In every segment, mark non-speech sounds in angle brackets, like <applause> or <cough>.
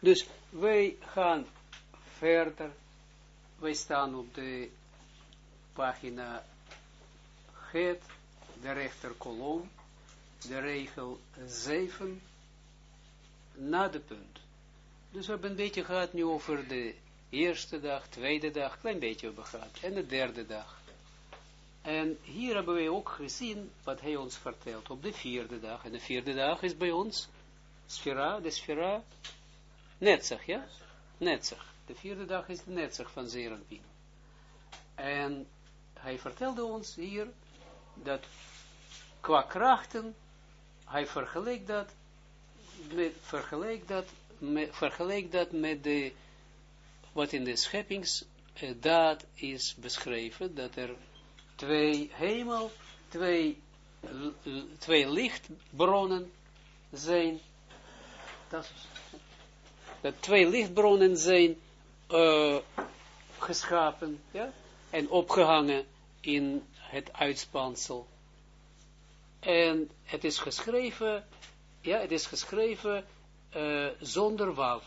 Dus wij gaan verder. Wij staan op de pagina het, de rechterkolom, de regel 7, na de punt. Dus we hebben een beetje gehad nu over de eerste dag, tweede dag, klein beetje hebben gehad, en de derde dag. En hier hebben we ook gezien wat hij ons vertelt op de vierde dag. En de vierde dag is bij ons sfera, de sfera, netzach, ja? Netzach. De vierde dag is de netzach van Zeranpien. En hij vertelde ons hier dat qua krachten, hij vergeleek dat met, vergeleek dat, met, dat met de, wat in de scheppingsdaad is beschreven, dat er twee hemel, twee, twee lichtbronnen zijn, dat, dat twee lichtbronnen zijn uh, geschapen, ja, en opgehangen in het uitspansel. En het is geschreven, ja, het is geschreven uh, zonder wal.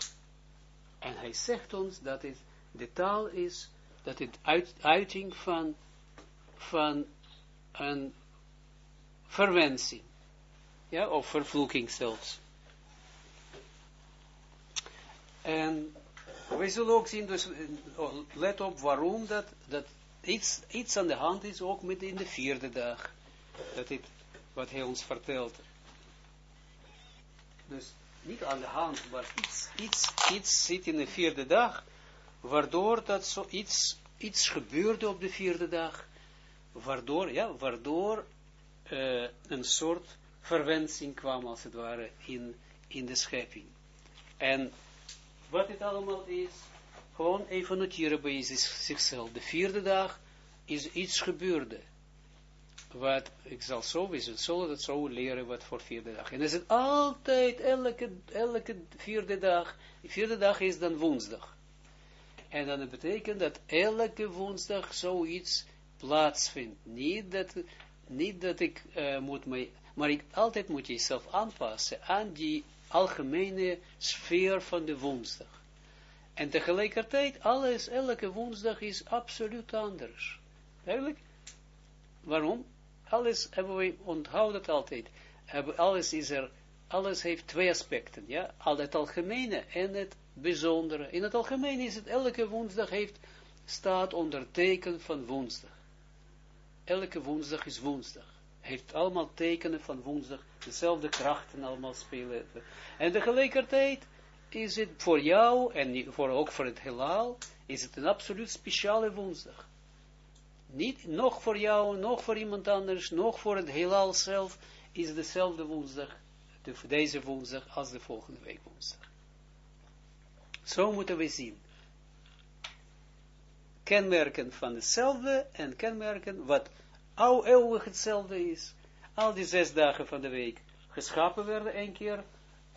En hij zegt ons dat het de taal is, dat het uit, uiting van, van een verwensing, ja, of vervloeking zelfs. En wij zullen ook zien, dus oh, let op waarom dat, dat iets, iets aan de hand is, ook met in de vierde dag. Dat dit, wat hij ons vertelt. Dus niet aan de hand, maar iets, iets, iets zit in de vierde dag, waardoor dat zo iets, gebeurde op de vierde dag, waardoor, ja, waardoor uh, een soort verwensing kwam, als het ware, in, in de schepping. En wat het allemaal is, gewoon even noteren bij zichzelf. De vierde dag is iets gebeurde. Wat, ik zal sowieso, zullen dat zo leren wat voor vierde dag. En is het altijd, elke, elke vierde dag, de vierde dag is dan woensdag. En dan betekent dat elke woensdag zoiets plaatsvindt. Niet dat, niet dat ik uh, moet mij, maar ik, altijd moet je jezelf aanpassen aan die algemene sfeer van de woensdag. En tegelijkertijd, alles, elke woensdag is absoluut anders. Eigenlijk, waarom? Alles hebben we, onthoud het altijd, alles is er, alles heeft twee aspecten, ja, al het algemene en het bijzondere. In het algemeen is het, elke woensdag heeft, staat onder teken van woensdag. Elke woensdag is woensdag. Heeft allemaal tekenen van woensdag, dezelfde krachten allemaal spelen. En tegelijkertijd is het voor jou, en voor, ook voor het heelal, is het een absoluut speciale woensdag. Niet nog voor jou, nog voor iemand anders, nog voor het heelal zelf, is dezelfde woensdag, de, deze woensdag, als de volgende week woensdag. Zo moeten we zien. Kenmerken van hetzelfde en kenmerken wat al eeuwig hetzelfde is. Al die zes dagen van de week geschapen werden een keer,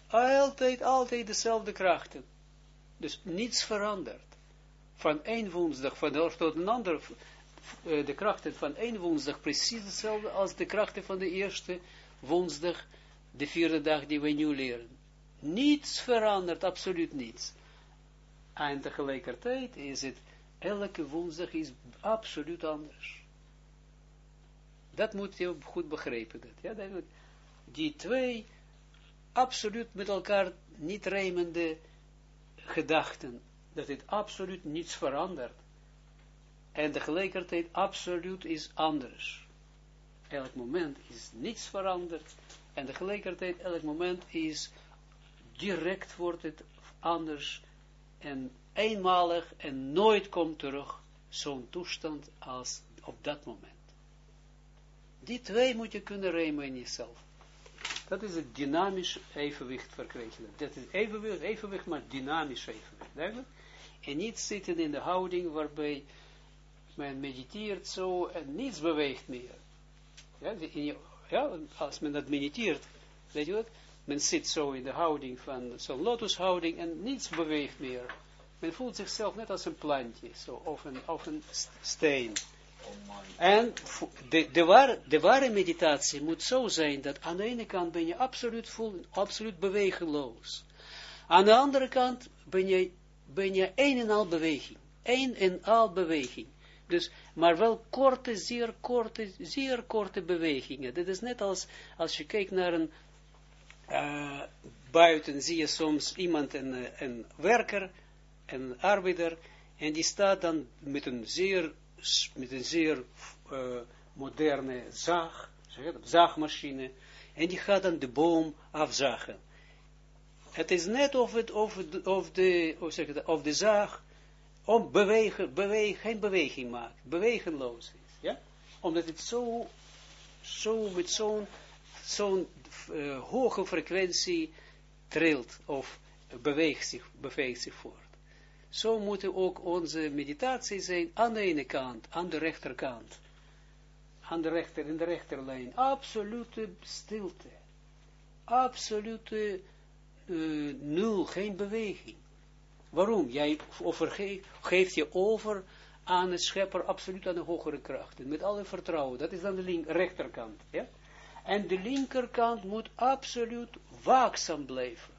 altijd, altijd dezelfde krachten. Dus niets verandert. Van één woensdag, van de tot een ander, eh, de krachten van één woensdag precies hetzelfde als de krachten van de eerste woensdag, de vierde dag die we nu leren. Niets verandert, absoluut niets. En tegelijkertijd is het, elke woensdag is absoluut anders. Dat moet je goed begrijpen. Dat, ja, die twee absoluut met elkaar niet rijmende gedachten, dat het absoluut niets verandert. En tegelijkertijd absoluut is anders. Elk moment is niets veranderd. En tegelijkertijd elk moment is direct wordt het anders en eenmalig en nooit komt terug zo'n toestand als op dat moment. Die twee moet je kunnen rijmen in jezelf. Dat is het dynamisch evenwicht verkrijgen. Dat is evenwicht, evenwicht, maar dynamisch evenwicht. Duidelijk? En niet zitten in de houding waarbij men mediteert zo en niets beweegt meer. Ja, ja als men dat mediteert, weet je wat? Men zit zo in de houding van zo'n lotushouding en niets beweegt meer. Men voelt zichzelf net als een plantje, zo, of een, of een steen. En de, de, ware, de ware meditatie moet zo zijn dat aan de ene kant ben je absoluut, voel, absoluut bewegeloos. Aan de andere kant ben je, ben een en al beweging. Een en al beweging. Dus, maar wel korte, zeer korte, zeer korte bewegingen. Dit is net als, als je kijkt naar een, uh, buiten zie je soms iemand, een, een werker, een arbeider, en die staat dan met een zeer, met een zeer uh, moderne zaag, zaagmachine, en die gaat dan de boom afzagen. Het is net of, het, of, de, of, zeg het, of de zaag om bewegen, geen beweging maakt, bewegenloos is. Ja? Omdat het zo, zo met zo'n zo'n uh, hoge frequentie trilt of beweegt zich, beweegt zich voort. Zo moet ook onze meditatie zijn aan de ene kant, aan de rechterkant. Aan de rechter, in de rechterlijn. Absolute stilte. Absolute uh, nul, geen beweging. Waarom? Jij geeft je over aan de schepper, absoluut aan de hogere krachten, met alle vertrouwen. Dat is dan de link, rechterkant. En de linkerkant moet absoluut waakzaam blijven.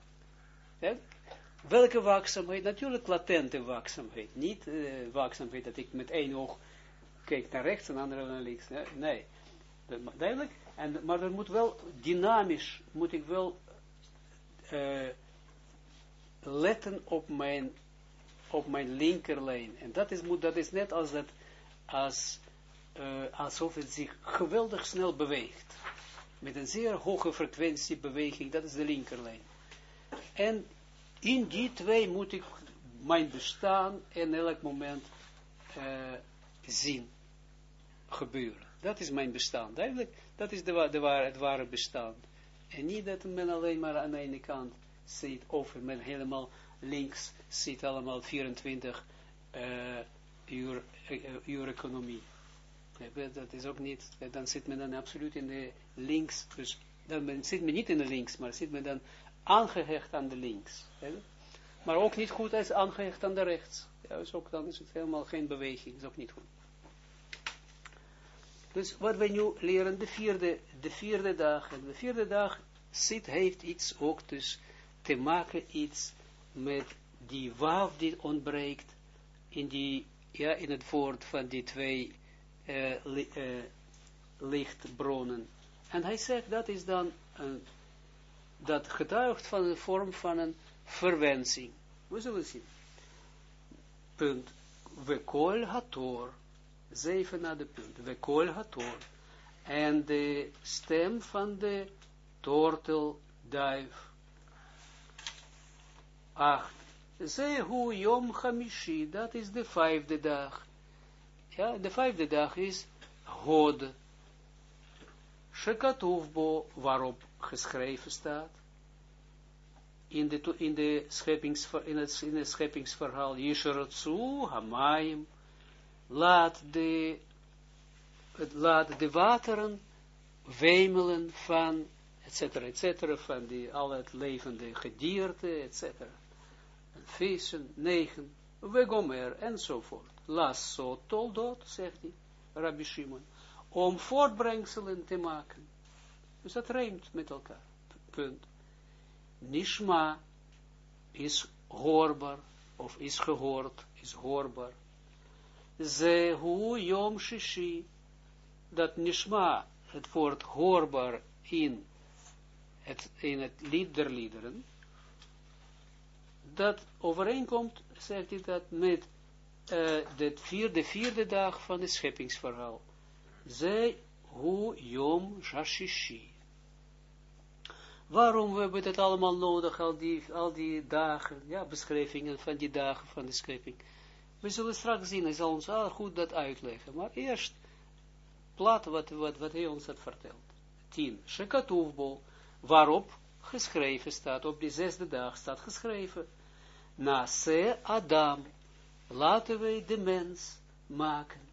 Welke waakzaamheid? Natuurlijk latente waakzaamheid. Niet uh, waakzaamheid dat ik met één oog kijk naar rechts en andere naar links. Nee. Duidelijk? En, maar dat moet wel dynamisch, moet ik wel uh, letten op mijn, op mijn linkerlijn. En dat is, moet, dat is net als dat, als, uh, alsof het zich geweldig snel beweegt. Met een zeer hoge frequentie beweging, dat is de linkerlijn. En in die twee moet ik mijn bestaan in elk moment uh, zien gebeuren. Dat is mijn bestaan. Duidelijk, dat is de, de het ware bestaan. En niet dat men alleen maar aan de ene kant zit, of men helemaal links zit allemaal 24 uh, uur, uh, uur economie. Dat is ook niet, dan zit men dan absoluut in de links, dus dan zit men niet in de links, maar zit men dan aangehecht aan de links. Maar ook niet goed als aangehecht aan de rechts. Ja, dus ook, dan is het helemaal geen beweging, is ook niet goed. Dus wat we nu leren, de vierde, de vierde dag, en de vierde dag zit, heeft iets ook dus te maken iets met die waaf die ontbreekt in, die, ja, in het woord van die twee li, uh, lichtbronnen. En hij zegt, dat is dan, een, dat getuigt van de vorm van een verwensing. We zullen zien. Punt. We kol hator. Zeven naar de punt. We kol hator. En de stem van de tortelduif. Acht. Zehu Yom Hamishi, dat is de vijfde dag. Ja, de vijfde dag is Hod. Shekatuvbo, waarop geschreven staat. In de, in de, scheppings, in het, in het scheppingsverhaal, Yisharatsu, Hamaim, laat de, laat de wateren wemelen van, et cetera, et cetera, van die, al het levende gedierte, et cetera vissen, negen, wegomer, enzovoort. Lasso toldot, zegt hij, Rabbi Shimon, om voortbrengselen te maken. Dus dat rijmt met elkaar. Punt. Nishma is hoorbaar, of is gehoord, is hoorbaar. Zehu yom shishi, dat nishma, het woord hoorbaar in het, in het lied der liederen, dat overeenkomt, zegt hij dat, met uh, de, vierde, vierde dag van het scheppingsverhaal. Zij, hu, yom, jashishi. Waarom we hebben allemaal nodig, al die, al die dagen, ja, beschrijvingen van die dagen van de schepping. We zullen straks zien, hij zal ons al goed dat uitleggen. Maar eerst, plat wat, wat, wat hij ons had verteld. 10. Shekatuvbo, waarop geschreven staat, op die zesde dag staat geschreven, na se Adam, laten wij de mens maken.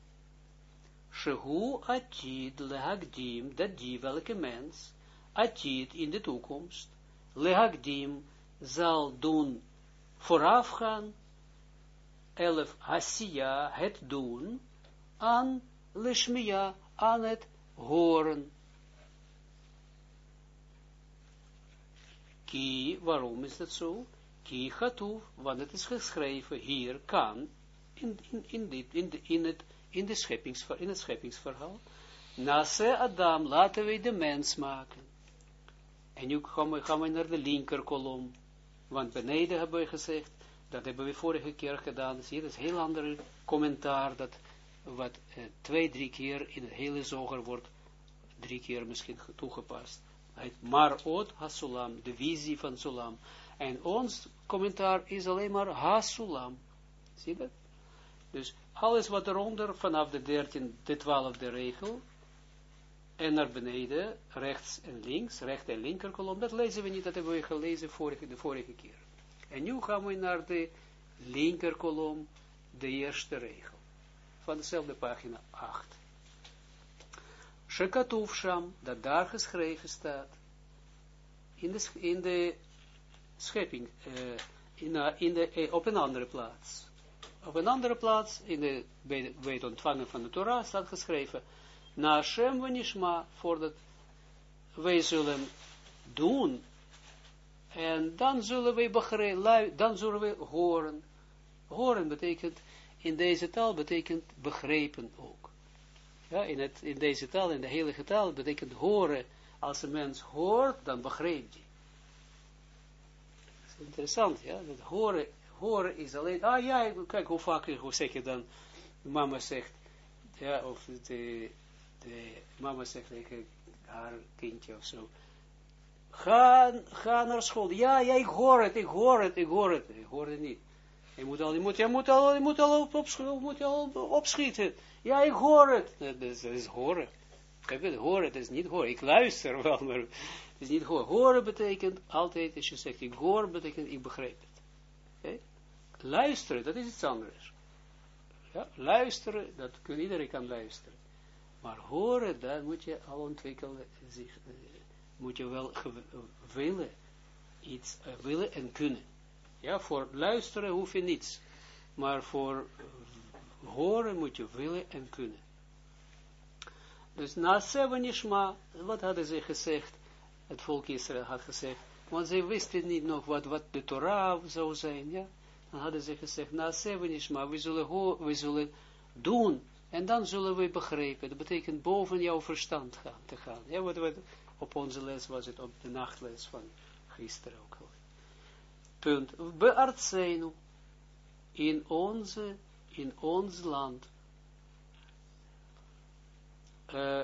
Shehu atid lehagdim, dat die welke mens, atid in de toekomst, lehagdim zal doen voorafgaan, elf asiya, het doen, aan lishmia, aan het horen. Ki, waarom is dat zo? Ki gatoef, want het is geschreven hier, kan, in, in, in, dit, in, in, het, in, de in het scheppingsverhaal, Nase Adam, laten wij de mens maken. En nu gaan we, gaan we naar de linker kolom, want beneden hebben we gezegd, dat hebben we vorige keer gedaan, zie je, dat is een heel ander commentaar, dat wat eh, twee, drie keer in het hele zoger wordt, drie keer misschien toegepast. Het Marot Hasulam, de visie van Sulam. En ons commentaar is alleen maar Hasulam. Zie je dat? Dus alles wat eronder, vanaf de 13, de 12e regel, en naar beneden, rechts en links, recht en linker kolom, dat lezen we niet, dat hebben we gelezen vorige, de vorige keer. En nu gaan we naar de linker kolom, de eerste regel, van dezelfde pagina 8. Shekatuf Sham, dat daar geschreven staat, in de, in de schepping, uh, in, de, uh, op een andere plaats. Op een andere plaats, in de, bij, bij het ontvangen van de Torah, staat geschreven, na Hashem Vanishma, voordat wij zullen doen, en dan zullen wij begrijpen, dan zullen we horen. Horen betekent, in deze taal betekent begrepen ook. Ja, in, het, in deze taal, in de heilige taal, betekent horen. Als een mens hoort, dan begrijpt hij. Is interessant, ja. Dat horen, horen is alleen, ah ja, kijk hoe vaak, hoe zeg je dan, mama zegt, ja, of de, de mama zegt tegen haar kindje of zo, ga, naar school. Ja, ja, ik hoor het, ik hoor het, ik hoor het. Ik hoor het niet. Je moet al, je moet, je moet al, je moet al, op, moet al opschieten. Ja, ik hoor het. Dat is, dat is horen. Kijk, het horen, het is niet horen. Ik luister wel, maar het is niet horen. Horen betekent altijd, als je zegt ik hoor, betekent ik begrijp het. Luisteren, dat is iets anders. Ja, luisteren, dat kun, iedereen kan luisteren. Maar horen, daar moet je al ontwikkelen, uh, moet je wel willen, iets uh, willen en kunnen. Ja, voor luisteren hoef je niets. Maar voor horen moet je willen en kunnen. Dus na Sevenishma, wat hadden ze gezegd? Het volk Israël had gezegd, want ze wisten niet nog wat, wat de Torah zou zijn, ja. Dan hadden ze gezegd, na Sevenishma, we zullen, we zullen doen, en dan zullen we begrijpen. Dat betekent boven jouw verstand gaan, te gaan. Ja, wat, wat, op onze les was het, op de nachtles van gisteren ook al. Punt. Beartseinu in onze in ons land. Uh,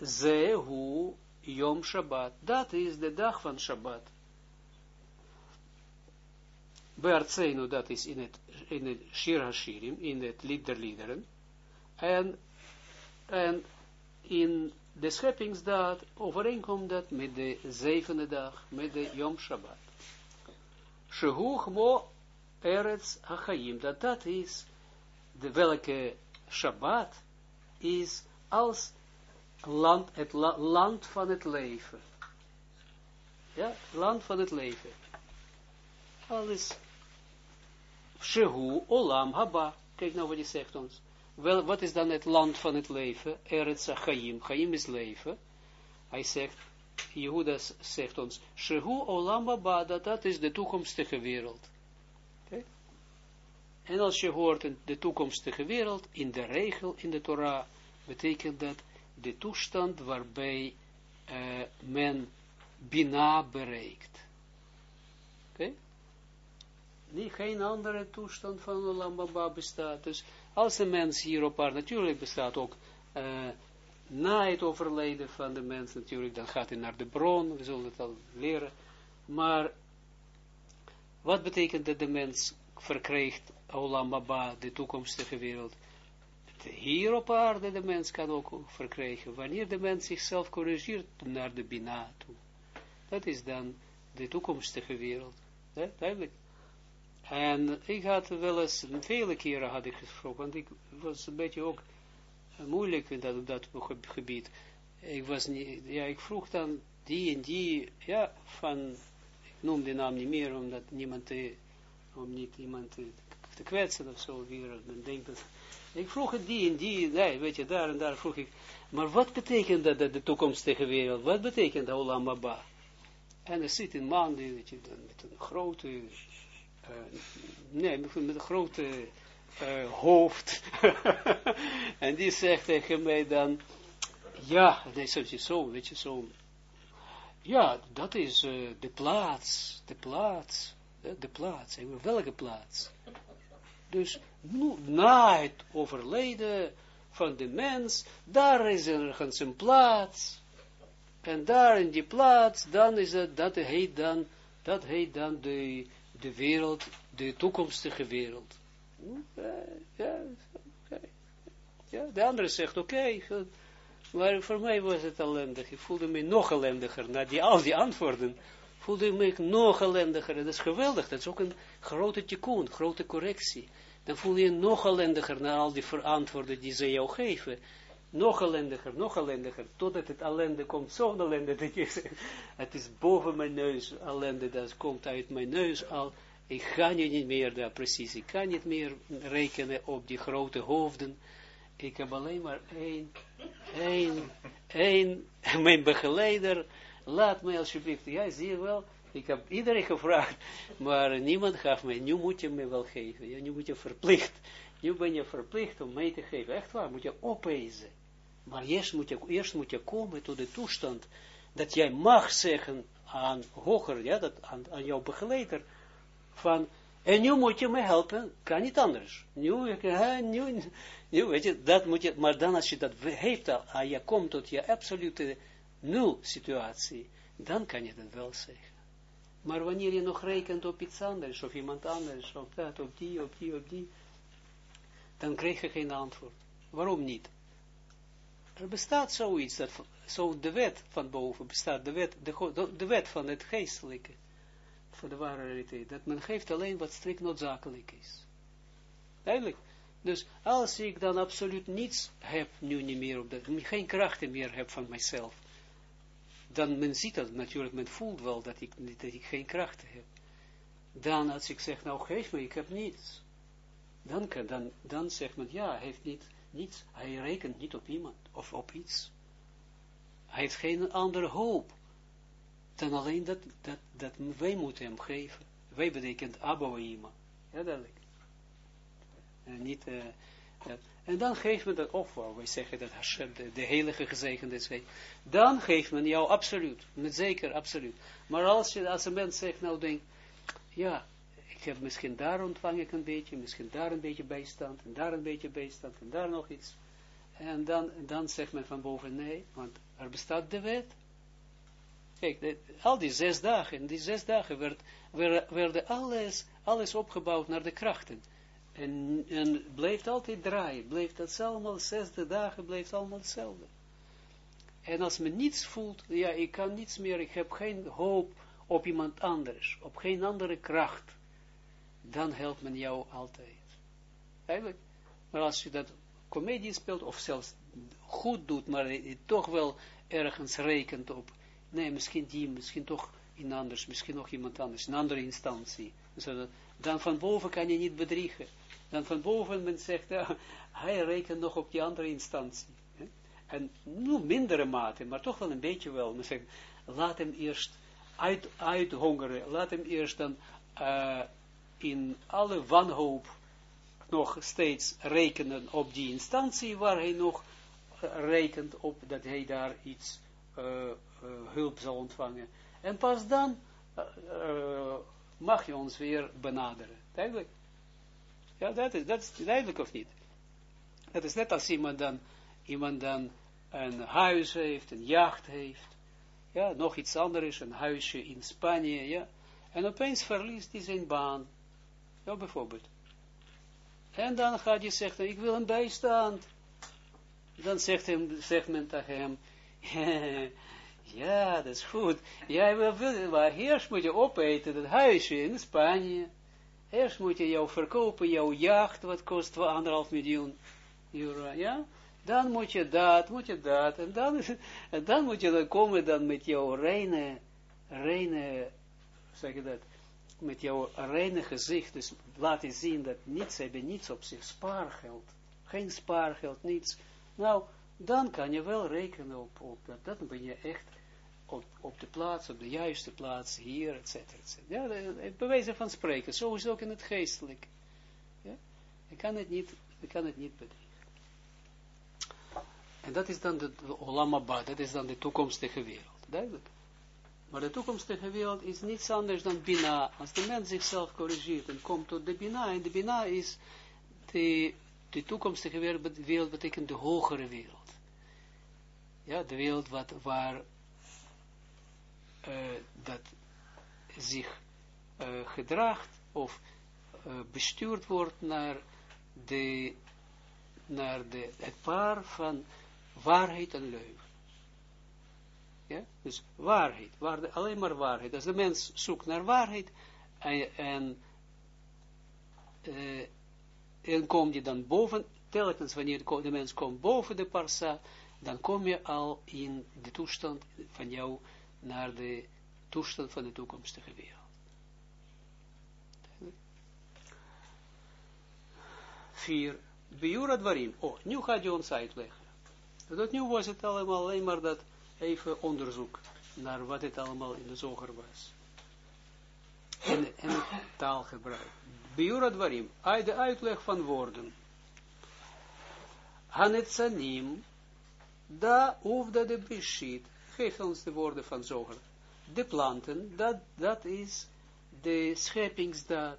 Zehu Yom Shabbat. Dat is de dag van Shabbat. Beartseinu, dat is in het, in het Shir HaShirim, in het lied der liederen. En, en in de scheppingsdaad overeenkomt dat met de zevende dag, met de Yom Shabbat. Shehu mo Eretz HaChaim, dat dat is de welke Shabbat is als land, het la, land van het leven. Ja, land van het leven. Alles. Shehu Olam Haba. Kijk nou wat hij zegt ons. Wel, wat is dan het land van het leven? Eretz Chaim. Chaim is leven. Hij zegt, Jehuda zegt ons, Shehu Olam Haba, dat, is de toekomstige wereld. En als je hoort de toekomstige wereld, in de regel, in de Torah, betekent dat de toestand waarbij men bina bereikt. Nee, geen andere toestand van Olam Baba bestaat. Dus als een mens hier op aarde, natuurlijk bestaat ook uh, na het overlijden van de mens natuurlijk, dan gaat hij naar de bron, we zullen het al leren. Maar wat betekent dat de mens verkrijgt Olam Baba, de toekomstige wereld. Hier op aarde de mens kan ook verkrijgen, wanneer de mens zichzelf corrigeert naar de Bina toe. Dat is dan de toekomstige wereld. Duidelijk. En ik had wel eens, vele keren had ik gesproken, want ik was een beetje ook moeilijk in dat, op dat gebied. Ik was niet, ja, ik vroeg dan die en die, ja, van, ik noem de naam niet meer, omdat niemand, te, om niet iemand te kwetsen of zo weer. Men dat, ik vroeg het die en die, nee, weet je, daar en daar vroeg ik, maar wat betekent dat, dat de toekomstige wereld, wat betekent Olam Abba? En er zit een man die, met een grote, nee, met een grote uh, hoofd. <laughs> en die zegt tegen mij dan, ja, nee, zo, zo, weet je, zo, ja, dat is uh, de plaats, de plaats, de plaats, en welke plaats? Dus na het overlijden van de mens, daar is ergens een plaats, en daar in die plaats, dan is het, dat heet dan, dat heet dan de, de wereld, de toekomstige wereld. Ja, ja, de andere zegt, oké, maar voor mij was het ellendig. Ik voelde me nog ellendiger. Na die, al die antwoorden voelde ik me nog ellendiger. En dat is geweldig. Dat is ook een grote tikkun, grote correctie. Dan voel je je nog ellendiger na al die verantwoorden die ze jou geven nog ellendiger, nog ellendiger, totdat het ellende komt, zo'n ellende, dat je het is boven mijn neus, ellende, dat komt uit mijn neus al, ik ga niet meer daar precies, ik kan niet meer rekenen op die grote hoofden, ik heb alleen maar één, één, één, <laughs> mijn begeleider, laat mij alsjeblieft, ja, zie je wel, ik heb iedereen gevraagd, maar niemand gaf mij, nu moet je me wel geven, ja, nu moet je verplicht, nu ben je verplicht om mij te geven, echt waar, moet je opeisen. Maar eerst moet, je, eerst moet je komen tot de toestand dat jij mag zeggen aan hoger, ja, dat aan, jouw begeleider, van, en nu moet je me helpen, kan niet anders. Nu, nu, nu, weet je, dat moet je, maar dan als je dat heeft en je komt tot je absolute nul situatie, dan kan je dat wel zeggen. Maar wanneer je nog rekent op iets anders, of iemand anders, op dat, op die, op die, op die, dan krijg je geen antwoord. Waarom niet? Er bestaat zoiets, dat, zo de wet van boven bestaat, de wet, de, de wet van het geestelijke, voor de ware realiteit, dat men geeft alleen wat strikt noodzakelijk is. Duidelijk. Dus als ik dan absoluut niets heb, nu niet meer op dat, geen krachten meer heb van mijzelf, dan men ziet dat natuurlijk, men voelt wel dat ik, dat ik geen krachten heb. Dan als ik zeg, nou geef me, ik heb niets. Dan, kan, dan, dan zegt men, ja, heeft niet, niets. Hij rekent niet op iemand of op iets. Hij heeft geen andere hoop dan alleen dat, dat, dat wij moeten hem geven. Wij betekent Abba. Ja, duidelijk. En niet, uh, en dan geeft men dat, of well, wij zeggen dat Hashem, de, de heilige gezegende is, dan geeft men jou absoluut, met zeker, absoluut. Maar als, je, als een mens zegt, nou denk, ja, ik heb misschien daar ontvang ik een beetje, misschien daar een beetje bijstand, en daar een beetje bijstand, en daar nog iets. En dan, dan zegt men van boven, nee, want er bestaat de wet. Kijk, al die zes dagen, die zes dagen werd, werd, werden alles, alles opgebouwd naar de krachten. En, en bleef altijd draaien, bleef dat allemaal, zesde dagen bleef allemaal hetzelfde. En als men niets voelt, ja, ik kan niets meer, ik heb geen hoop op iemand anders, op geen andere kracht dan helpt men jou altijd. Eigenlijk. Maar als je dat comedie speelt, of zelfs goed doet, maar je toch wel ergens rekent op, nee, misschien die, misschien toch in anders, misschien nog iemand anders, een andere instantie. Dan van boven kan je niet bedriegen. Dan van boven men zegt, ja, hij rekent nog op die andere instantie. En nu mindere mate, maar toch wel een beetje wel. Men zegt, laat hem eerst uit, uithongeren, laat hem eerst dan uh, in alle wanhoop nog steeds rekenen op die instantie waar hij nog uh, rekent op dat hij daar iets uh, hulp zal ontvangen. En pas dan mag je ons weer benaderen. Duidelijk? Ja, dat is, dat is duidelijk of niet? Dat is net als iemand dan, iemand dan een huis heeft, een jacht heeft, ja, nog iets anders, een huisje in Spanje, ja, en opeens verliest hij zijn baan, ja, bijvoorbeeld. En dan gaat hij zeggen, ik wil een bijstand. Dan zegt, hem, zegt men tegen hem, <laughs> ja, dat is goed. Jij wil, maar eerst moet je opeten dat huisje in Spanje. Eerst moet je jou verkopen, jouw jacht, wat kost anderhalf miljoen euro, ja. Dan moet je dat, moet je dat, en dan, <laughs> dan moet je dan komen dan met jouw reine, reine, zeg je dat, met jouw reine gezicht, dus laten zien dat niets hebben, niets op zich, spaargeld, geen spaargeld, niets. Nou, dan kan je wel rekenen op, op dat, dan ben je echt op, op de plaats, op de juiste plaats, hier, et cetera, et cetera. Ja, bewijzen van spreken, het ook in het geestelijk. Ja? Ik kan het niet, ik kan het niet bedriegen. En dat is dan de, de Olamaba, dat is dan de toekomstige wereld, duidelijk. Maar de toekomstige wereld is niets anders dan Bina. Als de mens zichzelf corrigeert en komt tot de Bina, en de Bina is de, de toekomstige wereld, betekent de hogere wereld. Ja, de wereld wat, waar uh, dat zich uh, gedraagt of uh, bestuurd wordt naar, de, naar de, het paar van waarheid en leugen. Dus waarheid, waar alleen maar waarheid. Als de mens zoekt naar waarheid en, en, uh, en kom je dan boven, telkens wanneer de mens komt boven de parsa, dan kom je al in de toestand van jou naar de toestand van de toekomstige wereld. Vier, Biura Dwarim. Oh, nu gaat je ons uitleggen. Dat nu was het allemaal alleen maar dat even onderzoek naar wat het allemaal in de zoger was. En, en het taalgebruik. Biura Dwarim, de uitleg van woorden. Hanetzanim, da ufda de beshit, geeft ons de woorden van zoger. De planten, dat, dat is de scheppingsdaad,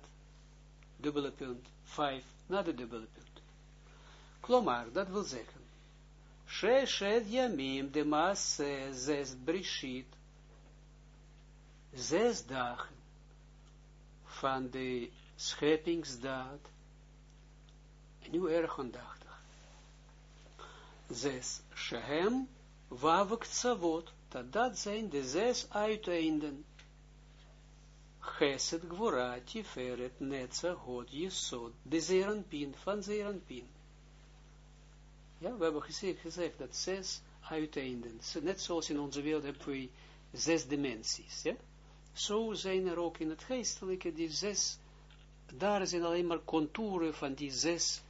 dubbele punt, vijf, na de dubbele punt. Klomar, dat wil zeggen, Sheshet Yamim de Maase zes Brishit, zes dagen van de scheppingsdaad, en nu erg aandachtig. Zes Shehem Wavuk Tsavot, dat zijn de zes uiteinden. Geset Gvora, Tiferet, Netza, God, Jesod, de Zeranpin, van. Ja, we hebben gezegd, gezegd dat zes uiteinden, net zoals in onze wereld hebben we zes dimensies, ja. Zo zijn er ook in het geestelijke die zes, daar zijn alleen maar contouren van die zes,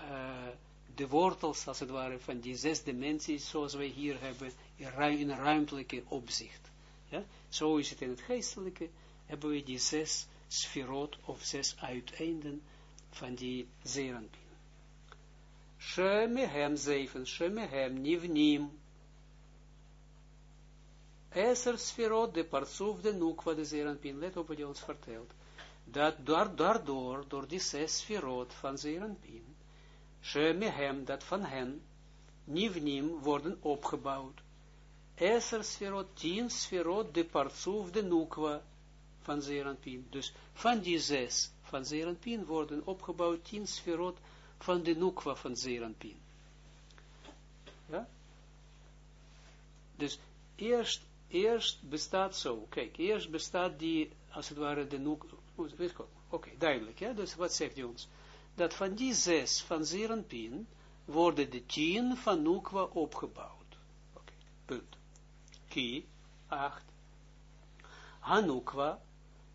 uh, de wortels als het ware, van die zes dimensies, zoals wij hier hebben, in, ruim, in ruimtelijke opzicht. Ja? Zo is het in het geestelijke, hebben we die zes sferot of zes uiteinden van die zeeranpien. Shemehem zeven, Shemehem nivnim. Eser sferot, de partsuf, de nukwa, de zeeranpin. Let op wat je ons vertelt. Dat daardoor, door die zes sferot van zeeranpin, Shemehem, dat van hen, nivnim, worden opgebouwd. Eser sferot, tien sferot, de partsuf, de nukwa, van zeeranpin. Dus van die zes van zeeranpin worden opgebouwd tien sferot, van de Nukwa van Zeranpin. Ja? Dus eerst, eerst bestaat zo, kijk, eerst bestaat die, als het ware, de Nukwa, oké, duidelijk, ja, dus wat zegt hij ons? Dat van die zes van Zeranpin worden de tien van Nukwa opgebouwd. Oké, punt. Ki, acht. Hanukwa,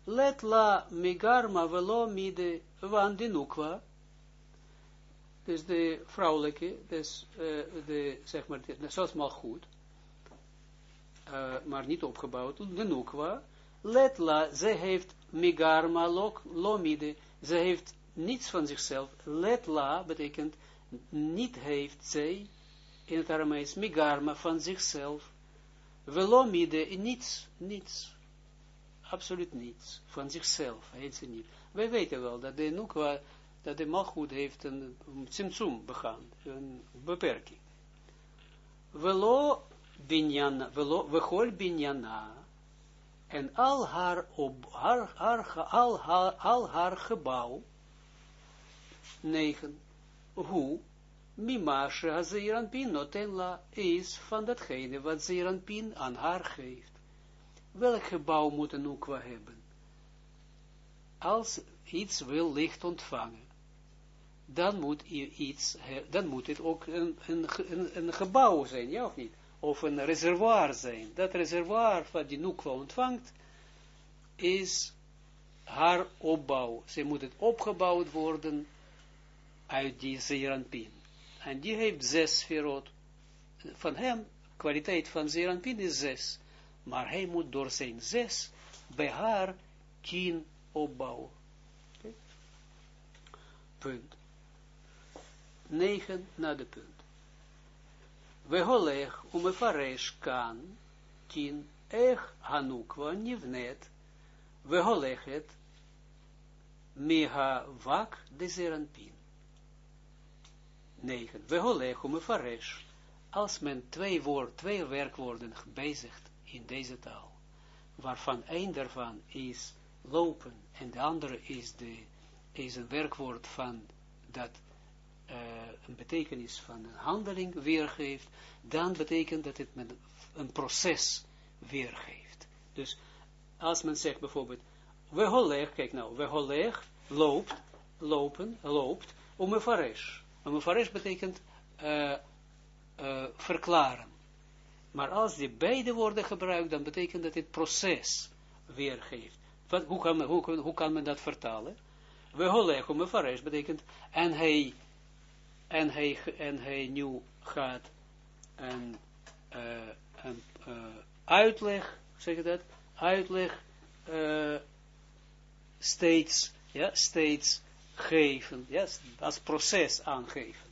let la megarma velo mide van de Nukwa, dus de vrouwelijke, dus uh, de, zeg maar, zoals maar goed, uh, maar niet opgebouwd, de nukwa, letla, ze heeft migarma lok, lomide, ze heeft niets van zichzelf, letla betekent, niet heeft zij, in het Aramees, migarma van zichzelf, velomide, niets, niets, absoluut niets, van zichzelf, heet ze niet. Wij weten wel dat de nukwa, dat de malgoed heeft een, een begaan, een beperking. Velo binyana, velo, vechol binyana, en al haar, op, haar, haar, al, haar, al haar gebouw, negen, hoe, mimashe hazeeranpin notenla, is van datgene wat zeeranpin aan haar geeft. Welk gebouw moet een ukwa hebben? Als iets wil licht ontvangen, dan moet, iets, dan moet het ook een, een, een, gebouw zijn, ja of niet? Of een reservoir zijn. Dat reservoir wat die Nukwa ontvangt, is haar opbouw. Ze moet het opgebouwd worden uit die Zeranpin. En die heeft zes sferot. Van hem, kwaliteit van Zeranpin is zes. maar hij moet door zijn zes bij haar tien opbouwen. Punt. 9 na de punt. We holeg umefaresh kan tien ech hanukwa nivnet we holechet miha vak de zeranpin. 9. We holeg umefaresh als men twee, woord, twee werkwoorden bezigt in deze taal, waarvan een daarvan is lopen en de andere is, de, is een werkwoord van dat een betekenis van een handeling weergeeft, dan betekent dat het een proces weergeeft. Dus als men zegt bijvoorbeeld, we holeg, kijk nou, we holeg loopt, lopen, loopt, faresh. Om betekent uh, uh, verklaren. Maar als die beide worden gebruikt, dan betekent dat het proces weergeeft. Wat, hoe, kan men, hoe, kan men dat vertalen? We holeg betekent, en hij, en hij, en hij nu gaat een, uh, een uh, uitleg, zeg je dat, uitleg uh, steeds, ja, steeds geven, ja, als proces aangeven.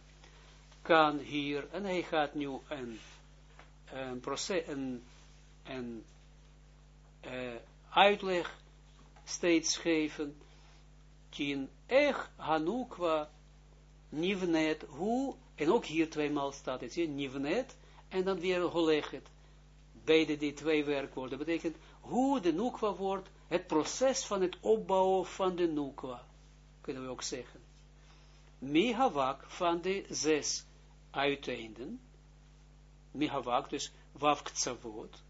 Kan hier, en hij gaat nu een, een proces, een, een uitleg steeds geven, tien ech hanukwa nivnet, hoe, en ook hier tweemaal staat het, nivnet, en dan weer holechet, beide die twee werkwoorden, betekent hoe de nukwa wordt, het proces van het opbouwen van de nukwa, kunnen we ook zeggen. Mihavak van de zes uiteinden, Mihavak, dus Wavk Tzavot,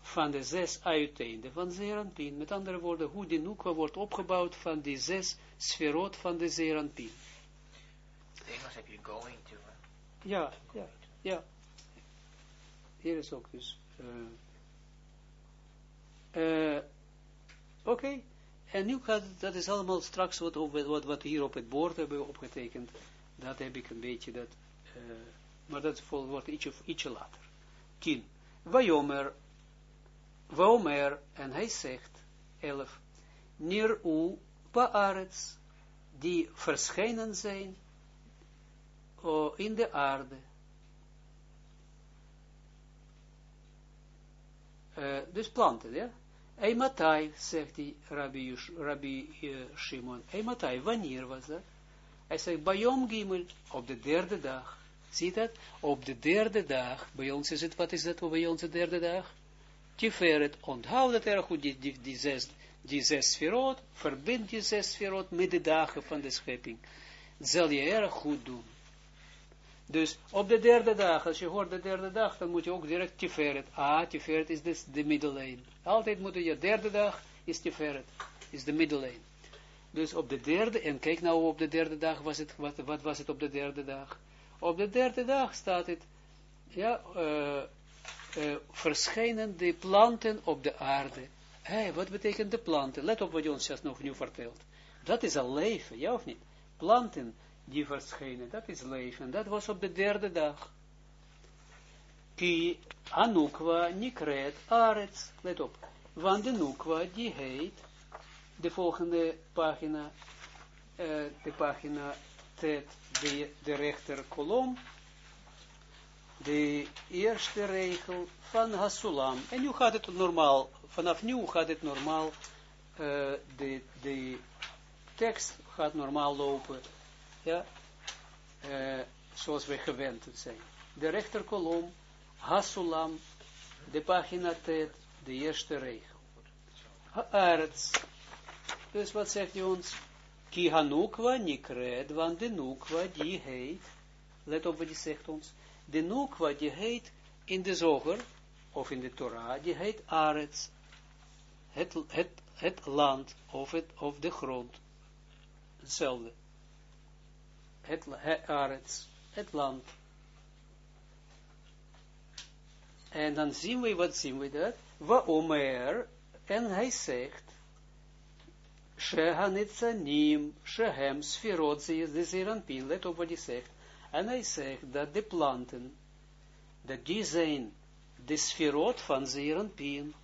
van de zes uiteinden van Zeranpin, met andere woorden, hoe de nukwa wordt opgebouwd van die zes sferot van de Zeranpin. Engels heb je going to. Ja, ja, ja. Hier is ook dus uh, uh, Oké, okay. en nu gaat, dat is allemaal straks wat, wat, wat hier op het bord hebben opgetekend. Dat heb ik een beetje, dat, uh, maar dat wordt ietsje, ietsje later. 10. Wajomer, Waomer, en hij zegt, 11. Nir u baarets, die verschijnen zijn oh, in de aarde. Uh, dus planten, ja. Eimatai, zegt die Rabbi, Rabbi uh, Shimon. Eimatai, wanneer was dat? Hij zegt, Bayom Gimel, op de derde dag. Zie dat? Op de derde dag. Bij ons is het, wat is dat bij ons de derde dag? Tiferet, onthoud dat erg goed, die, die, die, zes, die zes verbind die zes met de dagen van de schepping. Zal je erg goed doen. Dus op de derde dag, als je hoort de derde dag, dan moet je ook direct Tiferet. Ah, Tiferet is dus de middellane. Altijd moet je, derde dag is Tiferet, is de middellane. Dus op de derde, en kijk nou op de derde dag, was het, wat, wat was het op de derde dag? Op de derde dag staat het, ja, uh, uh, verschijnen de planten op de aarde. Hé, hey, wat betekent de planten? Let op wat je ons zelfs nog nu vertelt. Dat is al leven, ja of niet? Planten die verschenen, dat is leven. Dat was op de derde dag. Ki Anukwa Nikret Arets, let op, want de Nukwa die heet, de volgende pagina, uh, de pagina tet, de, rechter kolom, de eerste regel van Hasulam. En nu gaat het normaal, vanaf nu gaat het normaal, uh, de, de tekst gaat normaal lopen ja, uh, zoals we gewend zijn. De rechterkolom, Hasulam, de pagina de eerste regel. Haaretz. Dus wat zegt hij ons? Ki hanukwa nikred, want de nukwa die heet, let op wat hij zegt ons, de nukwa die heet in de zoger, of in de Torah, die heet Aretz, het, het, het land, of, het, of de grond, hetzelfde het, het het land. En dan zien we, wat zien we dat? Omer, en hij zegt, Shehanitzanim, Shehem, is de Zeranpin, let op wat hij zegt. En hij zegt dat de planten, dat die zijn de sferot van Zerenpien.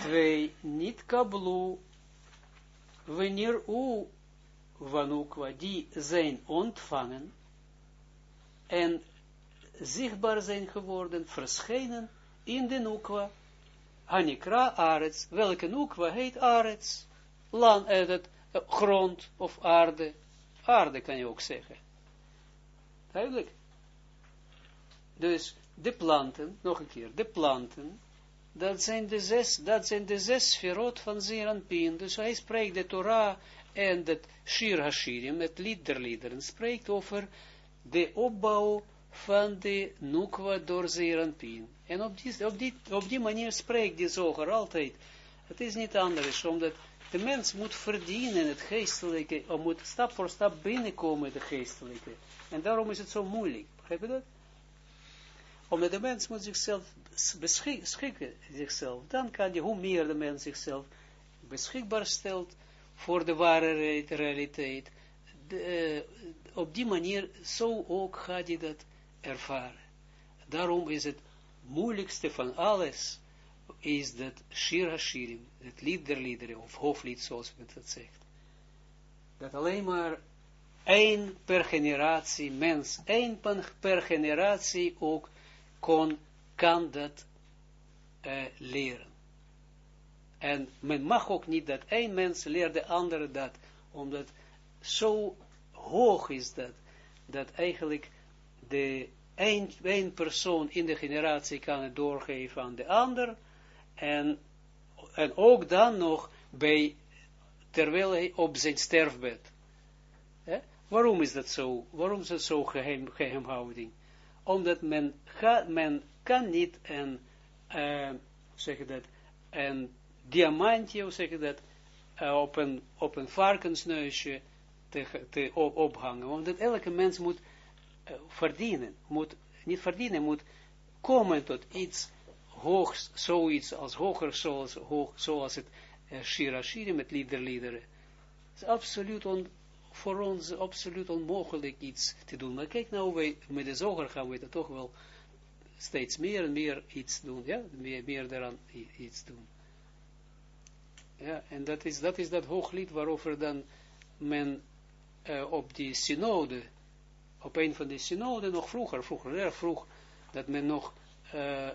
Twee, niet kablu, wanneer u vanukwa, die zijn ontvangen, en zichtbaar zijn geworden, verschijnen in de nukwa, Hanikra Arets, welke nukwa heet Arets, land, eh, eh, grond of aarde, aarde kan je ook zeggen. Duidelijk. Dus de planten, nog een keer, de planten, dat zijn de zes, dat zijn de zes sferot van Zeranpien. Dus hij spreekt de Torah en het Shir Hashirim, het lied der spreekt over de opbouw van de Nukwa door Zeranpien. En op die, op, die, op die manier spreekt die zoger altijd. Het is niet anders, omdat de mens moet verdienen het geestelijke, of moet stap voor stap binnenkomen het geestelijke. En daarom is het zo moeilijk. Begrijp je dat? Omdat de mens moet zichzelf beschikken, zichzelf. Dan kan je, hoe meer de mens zichzelf beschikbaar stelt voor de ware realiteit, de, uh, op die manier, zo ook gaat je dat ervaren. Daarom is het moeilijkste van alles, is dat Shir Hashirim, het lied der liederen, of hoofdlied zoals men dat zegt. Dat alleen maar één per generatie mens, één per generatie ook kon, kan dat uh, leren. En men mag ook niet dat één mens leert de andere dat, omdat zo hoog is dat, dat eigenlijk de één, persoon in de generatie kan het doorgeven aan de ander, en, en ook dan nog bij, terwijl hij op zijn sterfbed. Waarom is dat zo? Waarom is dat zo geheim, geheimhouding? Omdat men, ga, men kan niet een, uh, zeg dat, een diamantje, hoe zeg je dat, uh, op, een, op een varkensneusje te, te op, ophangen. Want elke mens moet uh, verdienen, moet niet verdienen, moet komen tot iets hoogs, zoiets als hoger, zoals, hoog, zoals het uh, Shira Shiri met liederliederen. Het is absoluut on, voor ons absoluut onmogelijk iets te doen. Maar kijk nou, wij, met de zoger gaan we dat toch wel steeds meer en meer iets doen, ja, meer, meer daaraan iets doen. Ja, en dat is dat, is dat hooglied waarover dan men uh, op die synode, op een van die synode, nog vroeger, vroeger, erg vroeg, dat men nog uh,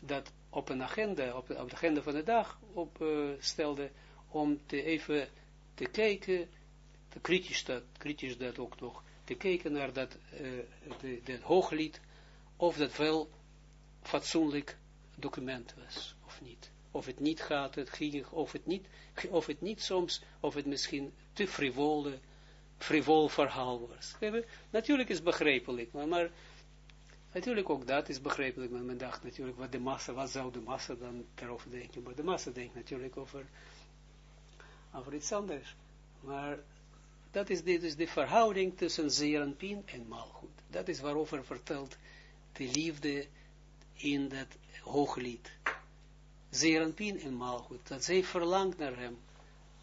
dat op een agenda, op, op de agenda van de dag opstelde, uh, om te even te kijken, te kritisch dat, kritisch dat ook nog, te kijken naar dat, de, de hooglied, of dat wel fatsoenlijk document was, of niet of het niet gaat, het ging, of het niet, of het niet soms, of het misschien te frivole, frivol verhaal was. Natuurlijk is begrijpelijk, maar, natuurlijk ook dat is begrijpelijk, maar men dacht natuurlijk, wat de massa, wat zou de massa dan daarover denken, maar de massa denkt natuurlijk over, over iets anders. Maar dat is de, dus de verhouding tussen Zeranpien en Malchut. Dat is waarover vertelt de liefde in dat hooglied. Zeranpien en Malchut, dat zij verlangt naar hem,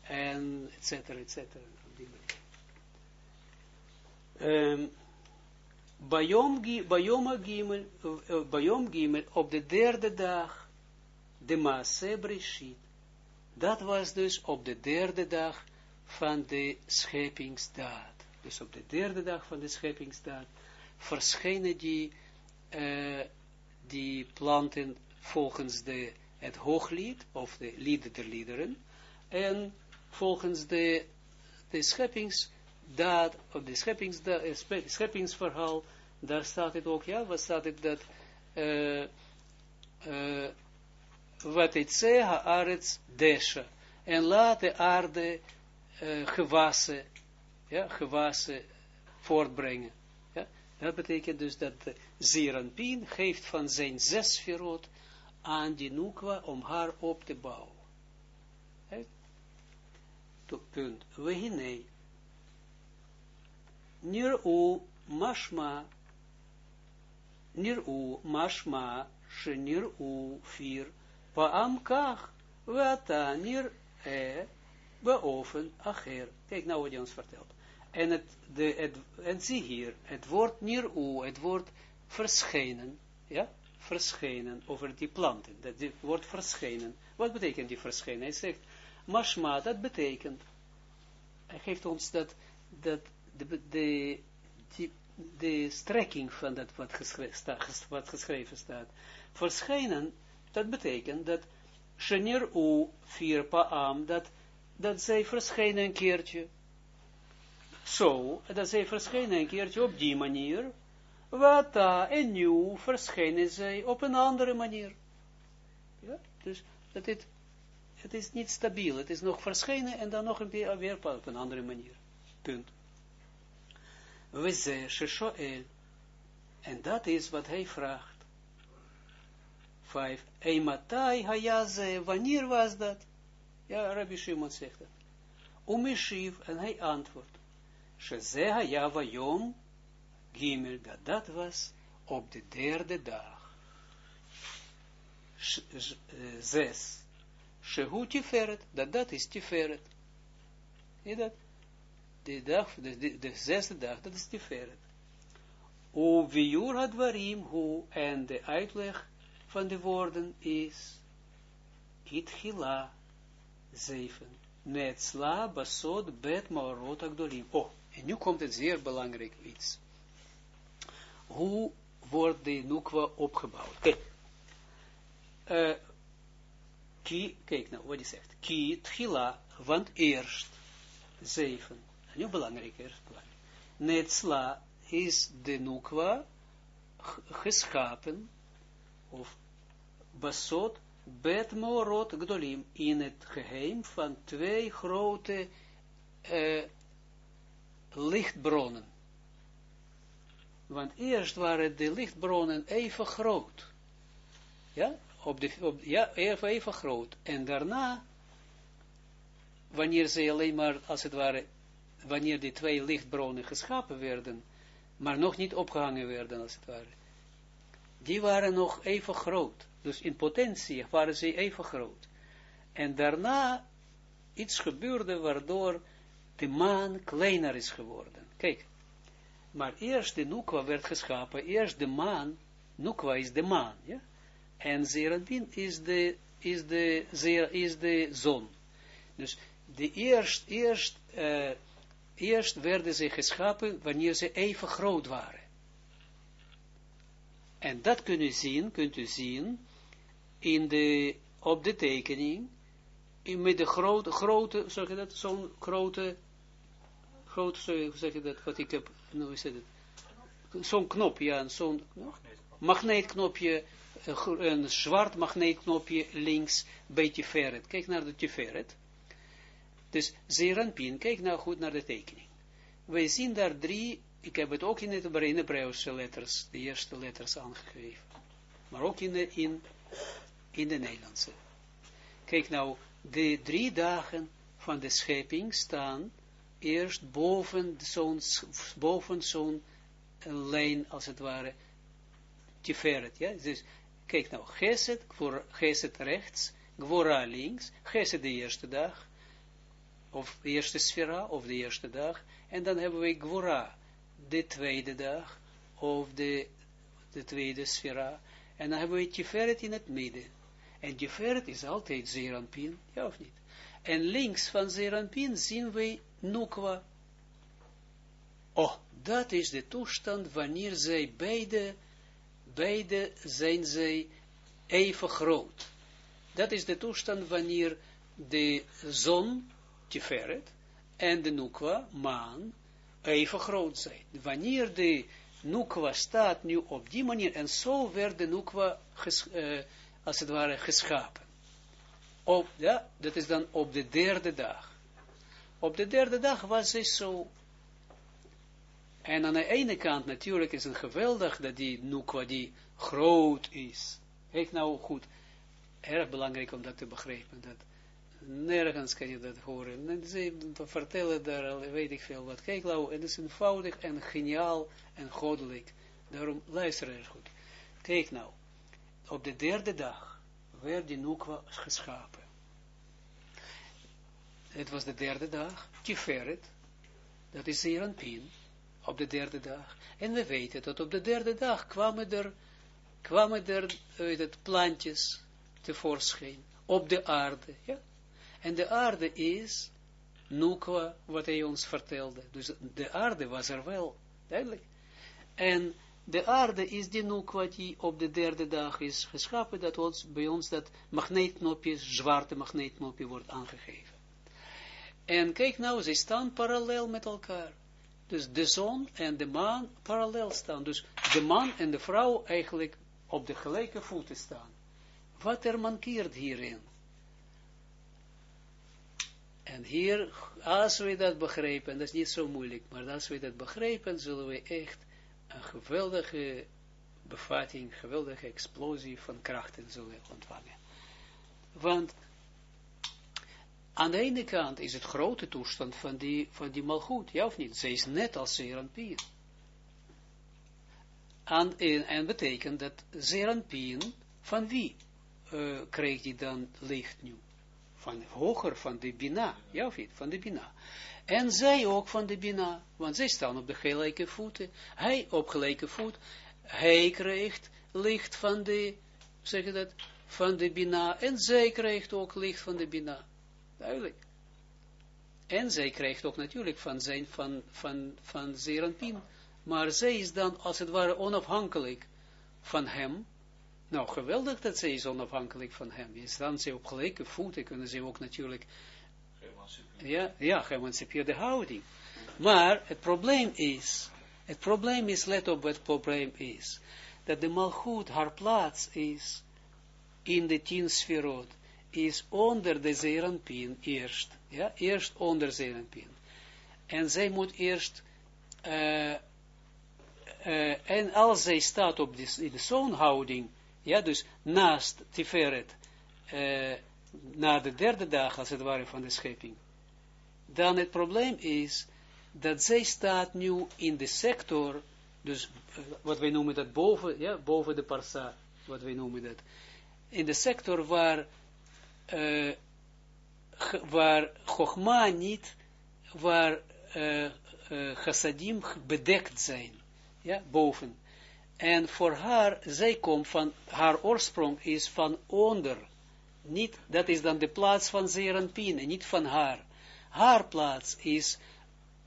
en et cetera, et cetera. Um, Bayom Gimel, Bayom Gimel, op de derde dag, de Maase Breshit. Dat was dus op de derde dag van de scheppingsdaad. Dus op de derde dag van de scheppingsdaad verschijnen die, uh, die planten volgens de het hooglied, of de lied der liederen, en volgens de, de scheppingsdaad, of de scheppingsdaad, eh, scheppingsverhaal, daar staat het ook, ja, wat staat het, dat, uh, uh, wat het arets desha, en laat de aarde gewassen, ja, gewassen voortbrengen. Ja, dat betekent dus dat Zeranpien geeft van zijn zes verrood aan die nukwa om haar op te bouwen. He? Punt. Wehine. Nir-u mashma. Nir-u mashma. Shenir-u vier. Paam kach. Wata nir-e. Beofen acher. Kijk nou wat hij ons vertelt. En, het, de, het, en zie hier, het woord nir-u, het woord verschijnen, ja, verschenen over die planten. Dat die wordt verschenen. Wat betekent die verschenen? Hij zegt, mashma, dat betekent, hij geeft ons dat, dat de, de, die, de strekking van dat wat geschreven, staat, wat geschreven staat. Verschijnen, dat betekent dat Shenir u vier paam, dat, dat zij verschijnen een keertje. Zo, dat zij verschijnen een keertje op die manier. Wat en nu verschijnen zij op een andere manier. Ja, dus dat het, het is niet stabiel. Het is nog verschijnen en dan nog een keer weer op een andere manier. Punt. We zeggen, En dat is wat hij vraagt. Vijf. Eimatai hayaze, wanneer was dat? Ja, Rabbi Shimon zegt dat. Umishiv, en hij antwoordt. Sheze hayava yom, gimel, dat dat was op de derde dag. Zes. Shehu tiferet, dat dat is tiferet. Zie dat? De dag, de, de, de zesde dag, dat is tiferet. O viur hadvarim, hu, en de uitleg van de woorden is Kitchila 7. Netzla basod bet maorot agdolim. Oh, en nu komt het zeer belangrijk iets. Hoe wordt de nukwa opgebouwd? Kijk. Uh, ki, kijk nou wat hij zegt. Ki tchila, want eerst. 7. En nu belangrijker. Netzla is de nukwa geschapen of basot bet moorot gdolim, in het geheim van twee grote uh, lichtbronnen. Want eerst waren de lichtbronnen even groot. Ja, op de, op, ja even, even groot. En daarna, wanneer ze alleen maar, als het ware, wanneer die twee lichtbronnen geschapen werden, maar nog niet opgehangen werden, als het ware, die waren nog even groot. Dus in potentie waren ze even groot. En daarna iets gebeurde waardoor de maan kleiner is geworden. Kijk, maar eerst de Nukwa werd geschapen, eerst de maan, Nukwa is de maan, ja? En Zerabin is de, is de, is de zon. Dus de eerst, eerst, uh, eerst werden ze geschapen wanneer ze even groot waren. En dat kun je zien, kunt u zien, in de, op de tekening, in, met de grote, grote, zeg je dat, zo'n grote, grote, zeg je dat, wat ik heb, hoe is zo'n knop, ja, zo'n magneetknopje, een zwart magneetknopje links bij Tiferet. Kijk naar de Tiferet. Dus Zeranpin, kijk nou goed naar de tekening. Wij zien daar drie ik heb het ook in het Hebreeuwse letters, de eerste letters aangegeven. Maar ook in de, in, in de Nederlandse. Kijk nou, de drie dagen van de schepping staan eerst boven zo'n boven zo'n lijn, als het ware, tiferet, ja. Dus, kijk nou, Geset, voor Geset rechts, Gwora links, Geset de eerste dag, of de eerste sfera, of de eerste dag, en dan hebben we Gwora, de tweede dag, of de, de tweede sfera, en dan hebben we Tiferet in het midden. En Tiferet is altijd Zeranpin, ja of niet? En links van Zeranpin zien we Nukwa. Oh, dat is de toestand wanneer zij beide, beide zijn zij even groot. Dat is de toestand wanneer de zon, Tiferet, en de Nukwa, maan, even groot zijn. Wanneer de Nukwa staat nu op die manier, en zo werd de Nukwa, uh, als het ware, geschapen. Op, ja, dat is dan op de derde dag. Op de derde dag was zij zo. En aan de ene kant natuurlijk is het geweldig dat die Nukwa die groot is. Kijk nou goed, erg belangrijk om dat te begrijpen, dat nergens kan je dat horen. En ze vertellen daar, weet ik veel wat. Kijk nou, het is eenvoudig en geniaal en goddelijk. Daarom luister er goed. Kijk nou, op de derde dag werd die Nukwa geschapen. Het was de derde dag, Tiferet, dat is Zeranpin, op de derde dag. En we weten dat op de derde dag kwamen er kwamen er het plantjes tevoorschijn, op de aarde, ja. En de aarde is Nukwa, wat hij ons vertelde. Dus de aarde was er wel, duidelijk. En de aarde is die Nukwa die op de derde dag is geschapen, dat ons, bij ons dat magneetknopje, zwarte magneetknopje wordt aangegeven. En kijk nou, ze staan parallel met elkaar. Dus de zon en de maan parallel staan. Dus de man en de vrouw eigenlijk op de gelijke voeten staan. Wat er mankeert hierin? En hier, als we dat begrijpen, dat is niet zo moeilijk, maar als we dat begrijpen, zullen we echt een geweldige bevatting, geweldige explosie van krachten zullen ontvangen. Want aan de ene kant is het grote toestand van die, van die malgoed, ja of niet? Zij is net als Zeranpien. En, en betekent dat Zeranpien, van wie uh, krijgt hij dan licht nu? Van hoger, van de Bina, ja of niet? Van de Bina. En zij ook van de Bina, want zij staan op de gelijke voeten. Hij op gelijke voet, hij krijgt licht van de, zeg je dat, van de Bina, en zij krijgt ook licht van de Bina. Duidelijk. En zij krijgt ook natuurlijk van zijn, van, van, van Zeranpien. Maar zij is dan als het ware onafhankelijk van hem. Nou, geweldig dat zij is onafhankelijk van hem is. Dan ze op gelijke voeten kunnen ze ook natuurlijk ja, ja, geëmancipeerde houding. Maar het probleem is, het probleem is, let op wat het probleem is, dat de malgoed haar plaats is in de tien sferot is onder de zerenpien eerst. Ja, eerst onder zerenpien. En zij moet eerst, uh, uh, en als zij staat op die, in de zoonhouding, ja, dus naast Tiferet, uh, na de derde dag, als het ware, van de schepping, dan het probleem is, dat zij staat nu in de sector, dus wat wij noemen dat boven, ja, boven de parsa, wat wij noemen dat, in de sector waar uh, waar Chogma niet, waar uh, uh, chassadim bedekt zijn, ja, boven. En voor haar, zij komt van, haar oorsprong is van onder, niet, dat is dan de plaats van Zeranpien, niet van haar. Haar plaats is,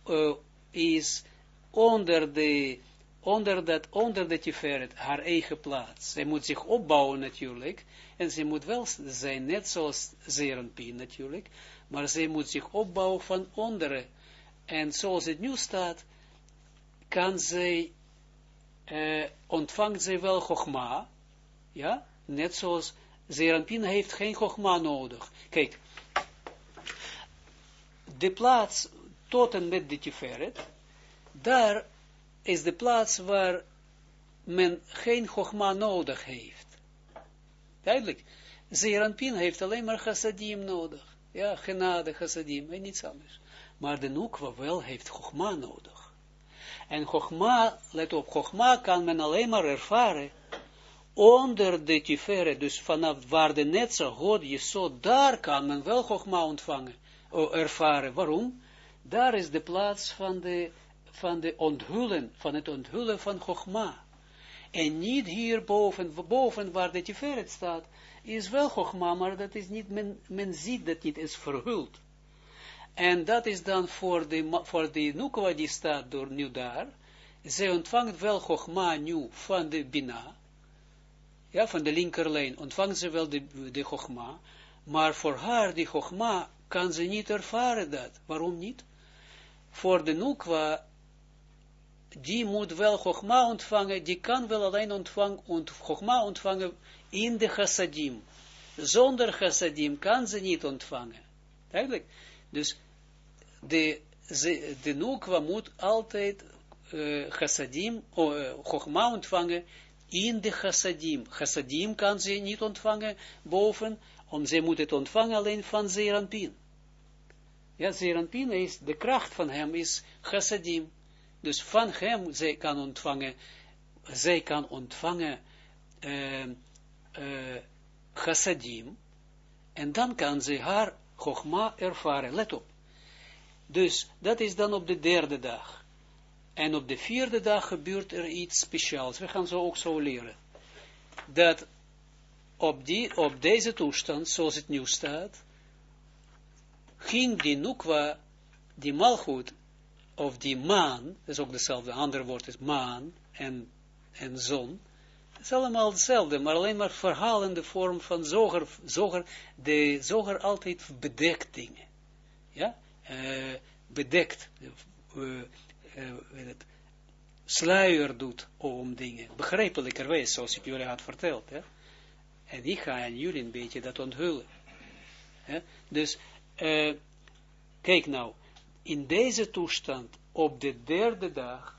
uh, is onder de, onder dat, onder de Tiferet, haar eigen plaats. Zij moet zich opbouwen natuurlijk, en ze moet wel zijn, net zoals Zerenpien natuurlijk, maar ze moet zich opbouwen van onderen. En zoals het nu staat, kan zij, uh, ontvangt zij wel Chogma, ja, net zoals Zerenpien heeft geen Chogma nodig. Kijk, de plaats tot en met de Tiferet, daar is de plaats waar men geen Chogma nodig heeft. Duidelijk. Zeranpin heeft alleen maar chassadim nodig. Ja, genade, chassadim en niets anders. Maar de Nukwa wel heeft Chogma nodig. En Chogma, let op, Chogma kan men alleen maar ervaren onder de tifere, dus vanaf waar de netzer God zo, daar kan men wel Chogma ontvangen, o, ervaren. Waarom? Daar is de plaats van de, van de onthullen, van het onthullen van Chogma. En niet hier boven, waar de Tiferet staat, is wel Chogma, maar dat is niet, men, men ziet dat niet, is verhuld. En dat is dan voor de, voor de Nukwa die staat door nu daar, zij ontvangt wel Chogma nu van de Bina, ja, van de linkerlijn, ontvangt ze wel de, de maar voor haar, die Chogma, kan ze niet ervaren dat. Waarom niet? Voor de Nukwa die moet wel Chogma ontvangen, die kan wel alleen ontvangen, ont, Chogma ontvangen in de chassadim. Zonder chassadim kan ze niet ontvangen. Eigenlijk. Dus de, de, de Nukwa moet altijd uh, chassadim, uh, Chogma ontvangen in de chassadim. Chassadim kan ze niet ontvangen boven, om ze moet het ontvangen alleen van Zeranpin. Ja, Zeranpin is, de kracht van hem is chassadim. Dus van hem zij kan ontvangen, zij kan ontvangen uh, chassadim, en dan kan ze haar chogma ervaren. Let op. Dus dat is dan op de derde dag. En op de vierde dag gebeurt er iets speciaals. We gaan zo ook zo leren. dat op, die, op deze toestand, zoals het nu staat, ging die nukwa, die malgoed, of die maan, dat is ook dezelfde, andere woord is maan en, en zon, het is allemaal hetzelfde, maar alleen maar verhaal in de vorm van zoger, zoger de zoger altijd bedekt dingen, ja, uh, bedekt, uh, sluier doet om dingen, begrijpelijkerwijs, zoals ik jullie had verteld, hè? en ik ga aan jullie een beetje dat onthullen, hè? dus, kijk nou, in deze toestand, op de derde dag,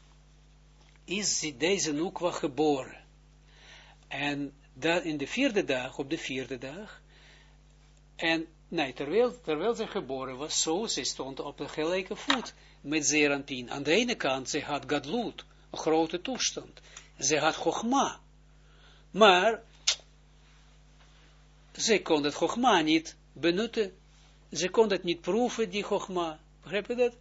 is deze Nukwa geboren. En dat in de vierde dag, op de vierde dag, en nee, terwijl, terwijl ze geboren was, zo, ze stond op de gelijke voet met Zeranpien. Aan de ene kant, ze had Gadlut, een grote toestand. Ze had Chogma. Maar, ze kon het Chogma niet benutten. Ze kon het niet proeven, die Chogma. Begrijp dat?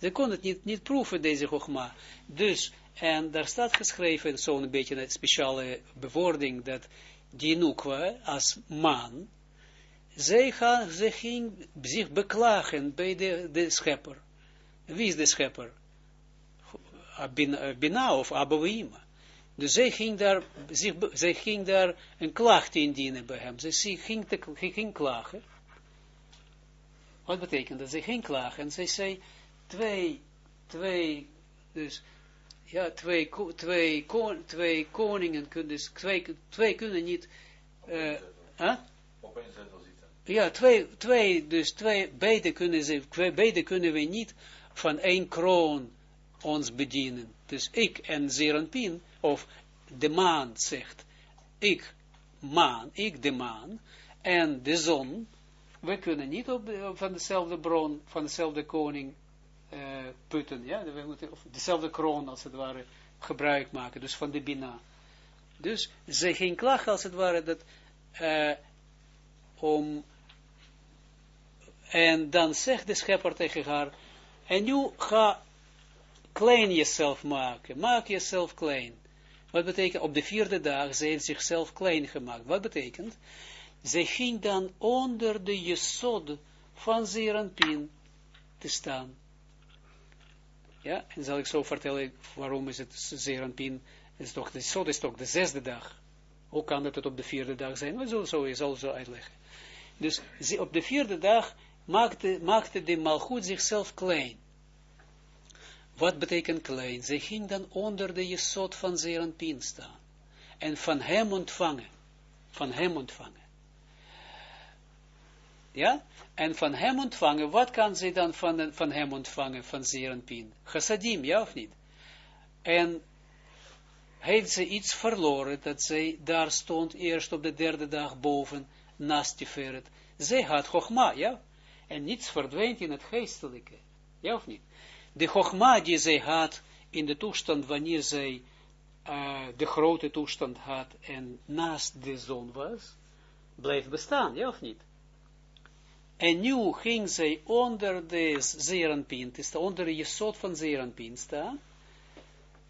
Ze kon het niet, niet proeven, deze Chogma. Dus, en daar staat geschreven, zo'n beetje een speciale bewoording, dat die Nukwa, als man, zij, gaan, ging zich beklagen bij de, de schepper. Wie is de schepper? Bina of Abouima. Dus zij ging daar, zich, zij ging daar een klacht indienen bij hem. Zij ging, te, ging klagen. Wat betekent dat? Zij ging klagen en zij zei, twee, twee, dus, ja, twee, twee, kon, twee koningen kunnen, dus twee, twee kunnen niet, uh, huh? Zetel zitten. Ja, twee, twee, dus twee, beide kunnen ze, beide kunnen we niet van één kroon ons bedienen. Dus ik en Zeranpin, of de maan zegt, ik, maan, ik de maan, en de zon, we kunnen niet op, van dezelfde bron, van dezelfde koning uh, putten, ja, we moeten dezelfde kroon als het ware gebruik maken, dus van de Bina. Dus ze geen klacht als het ware dat uh, om en dan zegt de schepper tegen haar, en nu ga klein jezelf maken, maak jezelf klein. Wat betekent, op de vierde dag, ze heeft zichzelf klein gemaakt. Wat betekent? Ze ging dan onder de jesod van Zeranpin te staan. Ja, en zal ik zo vertellen, waarom is het Zeranpin, is toch, de jesod is toch de zesde dag. Hoe kan het op de vierde dag zijn? Zullen zo, zal zo uitleggen. Dus op de vierde dag maakte, maakte de malgoed zichzelf klein. Wat betekent klein? Ze ging dan onder de jesot van Zeranpin staan. En van hem ontvangen. Van hem ontvangen. Ja? En van hem ontvangen, wat kan ze dan van, van hem ontvangen, van Zeranpin? Chassadim, ja of niet? En heeft ze iets verloren, dat zij daar stond, eerst op de derde dag boven, naast Tiferet. Zij had Chogma, ja? En niets verdwijnt in het geestelijke, ja of niet? De Chogma die zij had, in de toestand wanneer zij uh, de grote toestand had, en naast de zon was, bleef bestaan, ja of niet? En nu ging zij onder de zeeranpin, onder de jesot van zeeranpin staan.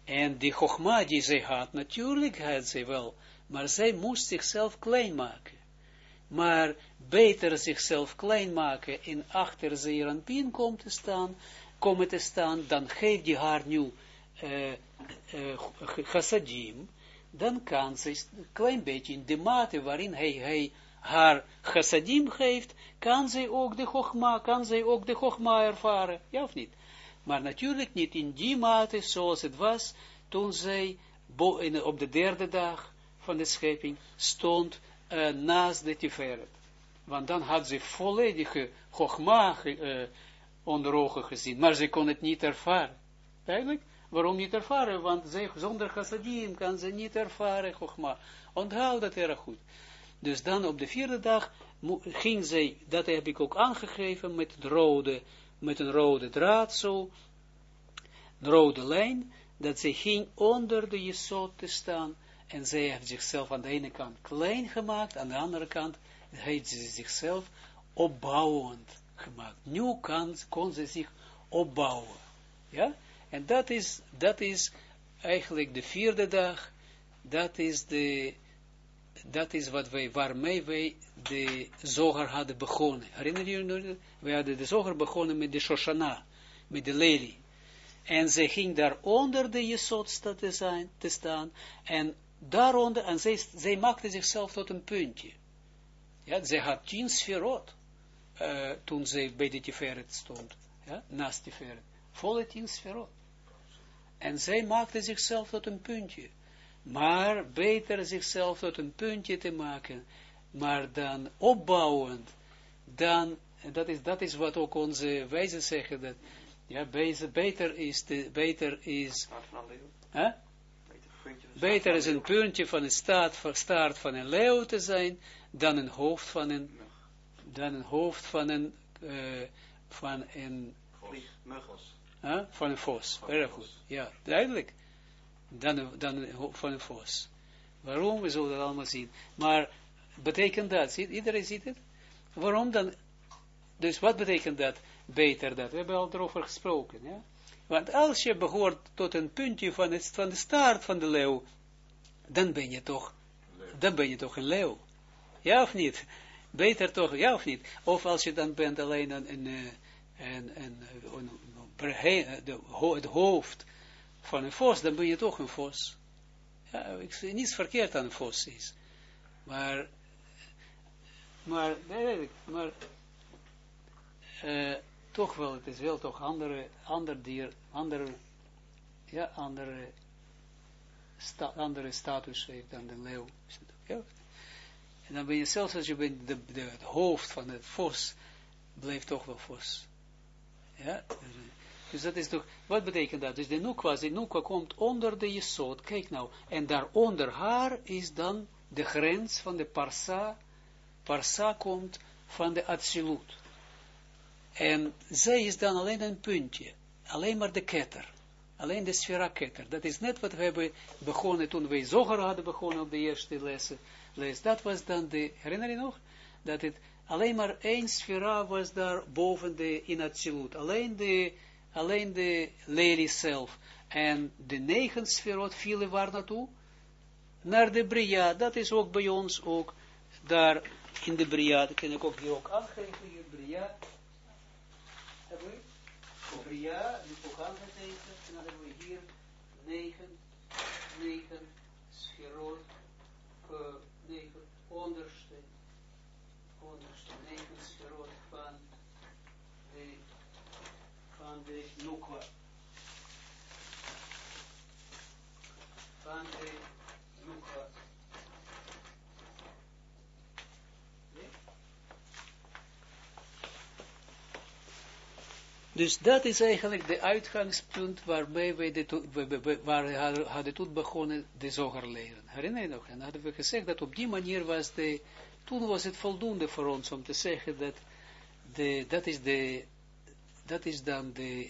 En die chogma die zij had, natuurlijk had zij wel, maar zij moest zichzelf klein maken. Maar beter zichzelf klein maken en achter zeeranpin komt te staan, komen te staan, dan geeft die haar nu uh, uh, chassadim, dan kan ze een klein beetje in de mate waarin hij, hij haar chassadim geeft, kan zij ook de chogma, kan zij ook de chogma ervaren, ja of niet? Maar natuurlijk niet in die mate zoals het was, toen zij op de derde dag van de schepping stond naast de tiferet. Want dan had ze volledige chogma uh, onder ogen gezien, maar ze kon het niet ervaren. Eigenlijk, waarom niet ervaren? Want zij, zonder chassadim kan ze niet ervaren chogma. Onthoud dat erg goed. Dus dan op de vierde dag ging zij, dat heb ik ook aangegeven, met, het rode, met een rode draad zo, een rode lijn, dat zij ging onder de jesot te staan, en zij heeft zichzelf aan de ene kant klein gemaakt, aan de andere kant heeft ze zichzelf opbouwend gemaakt. Nu kan, kon ze zich opbouwen. Ja? En dat is, dat is eigenlijk de vierde dag, dat is de dat is wat wij, waarmee wij de zoger hadden begonnen. Herinner je nog? We hadden de zoger begonnen met de Shoshana, met de lelie. En ze ging daar onder de Jesod te, te staan, en daaronder, en zij, zij maakte zichzelf tot een puntje. Ja, ze had tien sferot, uh, toen ze bij de Tiferet stond, ja, naast Tiferet. Volle tien sferot. En zij maakte zichzelf tot een puntje. Maar beter zichzelf tot een puntje te maken, maar dan opbouwend, dan, dat is, dat is wat ook onze wijzen zeggen, dat, ja, beter, is, de, beter is, hè? beter is een puntje van een staat, staart van een leeuw te zijn, dan een hoofd van een, dan een hoofd van een, uh, van een, huh? van een vos, erg goed, ja, duidelijk dan, dan van een vos. Waarom? We zullen dat allemaal zien. Maar betekent dat, ziet, iedereen ziet het? Waarom dan? Dus wat betekent dat? Beter dat. We hebben al erover gesproken. Ja? Want als je behoort tot een puntje van, het, van de staart van de leeuw, dan ben je toch, dan ben je toch een leeuw. Ja of niet? Beter toch, ja of niet? Of als je dan bent alleen een, een, een, een, het hoofd van een vos, dan ben je toch een vos. Ja, ik zie niets verkeerd aan een vos is. Maar, maar, maar, uh, toch wel, het is wel toch andere, ander dier, andere, ja, andere, andere status heeft dan de leeuw. En dan ben je zelfs als je bent de, de, het hoofd van het vos, blijft toch wel vos. Ja, dus dat is toch, wat betekent dat? Dus de Nukwa, de Nukwa komt onder de Jesod, kijk nou, en daaronder haar is dan de grens van de Parsa, Parsa komt van de Atsilut. En zij is dan alleen een puntje, alleen maar de ketter, alleen de sfera ketter. Dat is net wat we hebben begonnen toen wij zoger hadden begonnen op de eerste lessen. Les. Dat was dan de, herinner je nog? Dat het alleen maar één sfera was daar boven de in Atsilut. Alleen de alleen de lelie zelf. En de negen sferot vielen waar naartoe? Naar de Bria. Dat is ook bij ons ook daar in de Bria. Dat ik ook hier ook aangeven. Hier Bria. Hebben we? Bria. Die ook aangegeven. En dan hebben we hier negen, negen sferot. Uh, negen onderste. Onderste negen sferot van Dus dat is eigenlijk de uitgangspunt waarbij wij de waar we hadden toen begonnen de zoger leren. Herinner je nog? En hadden we gezegd dat op die manier was de, toen was het voldoende voor ons om te zeggen dat de, dat is de dat is dan de,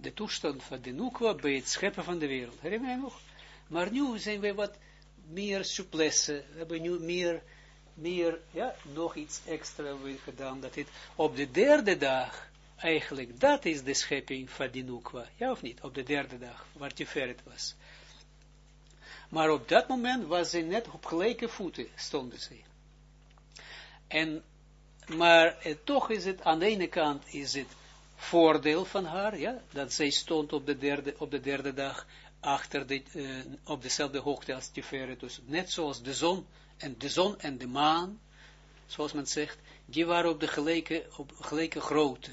de toestand van de Nukwa bij het scheppen van de wereld. Herinner je nog? Maar nu zijn we wat meer souplesse, we hebben nu meer, meer, ja, nog iets extra gedaan, dat het op de derde dag, eigenlijk, dat is de schepping van die Nukwa, ja of niet, op de derde dag, waar Tiferet was. Maar op dat moment was ze net op gelijke voeten, stonden ze. En, maar eh, toch is het, aan de ene kant is het voordeel van haar, ja, dat zij stond op de derde, op de derde dag achter de, uh, op dezelfde hoogte als Tiferet, dus net zoals de zon en de zon en de maan, zoals men zegt, die waren op de gelijke, op gelijke grootte.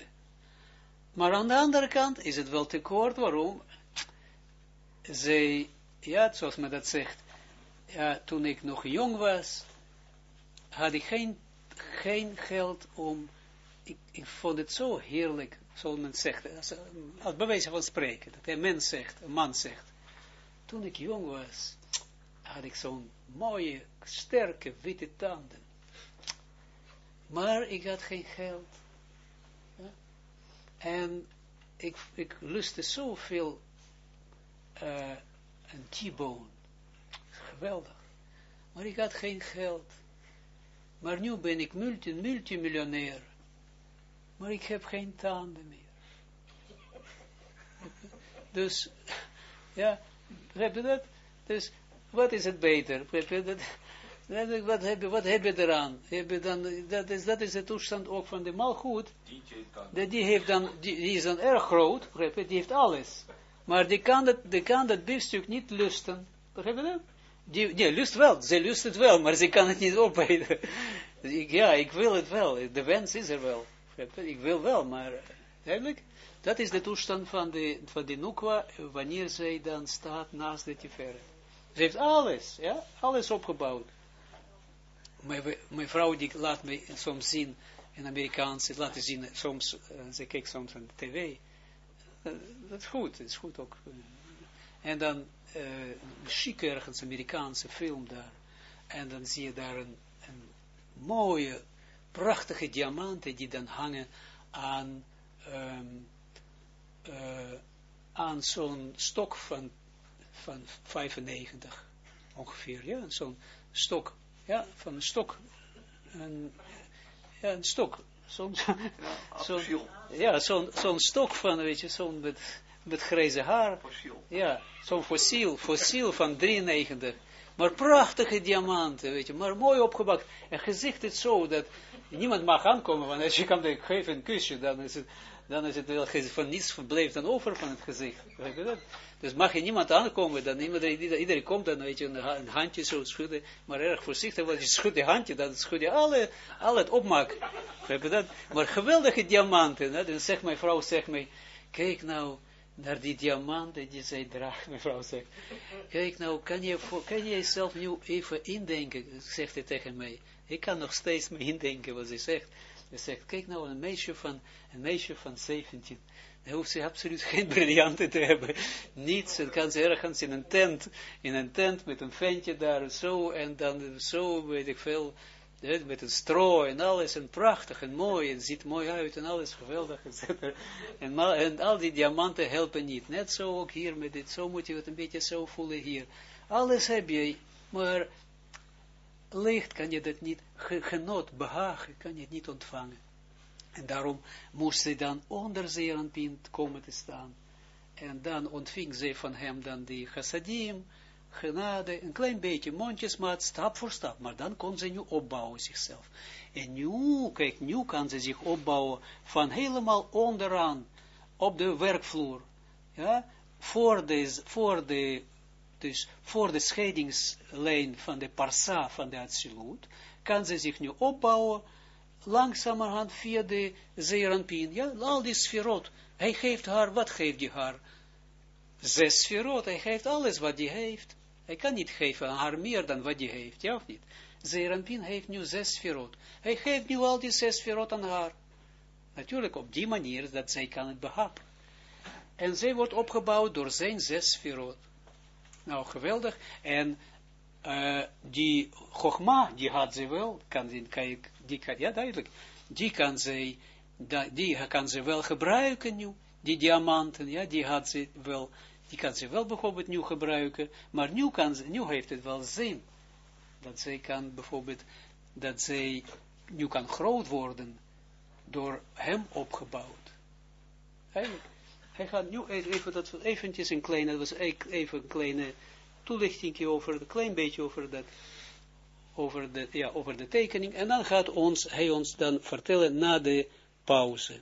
Maar aan de andere kant is het wel tekort, waarom? Zij, ja, zoals men dat zegt, ja, toen ik nog jong was, had ik geen, geen geld om, ik vond het zo heerlijk zoals men zegt, als, als bewijs van spreken, dat een mens zegt, een man zegt, toen ik jong was, had ik zo'n mooie, sterke, witte tanden. Maar ik had geen geld. En ik, ik lustte zoveel uh, een T-bone. Geweldig. Maar ik had geen geld. Maar nu ben ik multi, multimiljonair maar ik heb geen tanden meer. dus, ja, heb je dat? Dus, wat is het beter? Wat heb je, wat heb je eraan? Heb je dan, dat, is, dat is de toestand ook van de malgoed. Dat die, heeft dan, die, die is dan erg groot, begrijp je? Die heeft alles. Maar die kan dat, die kan dat biefstuk niet lusten. Begrijp je dat? Die, die lust wel, ze lust het wel, maar ze kan het niet opeten. Ik, ja, ik wil het wel, de wens is er wel. Ik wil wel, maar duidelijk, dat is de toestand van de, van de Nukwa, wanneer zij dan staat naast de Tiferet. Ze heeft alles, ja, alles opgebouwd. Mijn, vrouw die laat me soms zien, in Amerikaanse, laten zien, soms, uh, ze kijkt soms aan de tv. Dat is goed, dat is goed ook. En dan uh, chic ergens Amerikaanse film daar. En dan zie je daar een, een mooie, prachtige diamanten die dan hangen aan, um, uh, aan zo'n stok van, van 95 ongeveer, ja, zo'n stok, ja, van een stok, een, ja, een stok, zo'n, zo ja, zo'n zo'n stok van, weet je, zo'n met, met grijze haar, ja, zo'n fossiel, fossiel van 93, maar prachtige diamanten, weet je, maar mooi opgebakt. En gezicht is zo dat niemand mag aankomen, want als je kan geven een kusje, dan is het, dan is het wel van niets verbleef dan over van het gezicht. Weet je dat? Dus mag je niemand aankomen, dan iedereen, komt dan, weet je, een, handje zo schudden, maar erg voorzichtig, want je schudt je handje, dan schud je alle, al het opmak. Weet je dat? Maar geweldige diamanten, hè? dan zegt mijn vrouw, zegt mij, kijk nou, naar die diamanten die zij draagt, <laughs> mevrouw zegt. Kijk nou, kan je, kan je jezelf nu even indenken, zegt hij tegen mij. Ik kan nog steeds me indenken wat ze zegt. Ze zegt, kijk nou, een meisje van, een meisje van 17, dan hoeft ze absoluut <laughs> geen briljanten te hebben. Niets, dan kan ze ergens in een tent, in een tent met een ventje daar, zo, en dan zo, weet ik veel, met een stro en alles, en prachtig en mooi, en ziet mooi uit, en alles geweldig, <laughs> En, en al die diamanten helpen niet. Net zo ook hier met dit, zo moet je het een beetje zo voelen hier. Alles heb je, maar licht kan je dat niet, genot, behagen, kan je niet ontvangen. En daarom moest ze dan onder Zeranpin komen te staan. En dan ontving ze van hem dan die chassadim, genade, een klein beetje mondjesmaat, stap voor stap, maar dan kon ze nu opbouwen zichzelf. En nu, kijk, nu kan ze zich opbouwen van helemaal onderaan, op de werkvloer, ja, voor de, voor de, dus voor de scheidingslijn van de parsa van de absolute, kan ze zich nu opbouwen, langzamerhand via de zeeranpien, ja, al die sferot, hij geeft haar, wat geeft hij haar? Zes sferot, hij geeft alles wat hij heeft. Hij kan niet geven aan haar meer dan wat hij heeft, ja of niet? Zeranpin heeft nu zes sferot. Hij geeft nu al die zes sferot aan haar. Natuurlijk op die manier dat zij kan het behappen. En zij wordt opgebouwd door zijn zes sferot. Nou, geweldig. En uh, die Chogma, die had ze wel, kan, die, die kan, ja duidelijk, die kan zij, die kan ze wel gebruiken nu, die diamanten, ja, die had ze wel die kan ze wel bijvoorbeeld nu gebruiken, maar nu, kan heeft het wel zin, dat zij kan bijvoorbeeld, dat zij nu kan groot worden, door hem opgebouwd. Hij gaat nu even, dat eventjes een kleine, dat was even een kleine toelichting over, een klein beetje over dat, over de, ja, over de tekening, en dan gaat ons, hij ons dan vertellen na de pauze.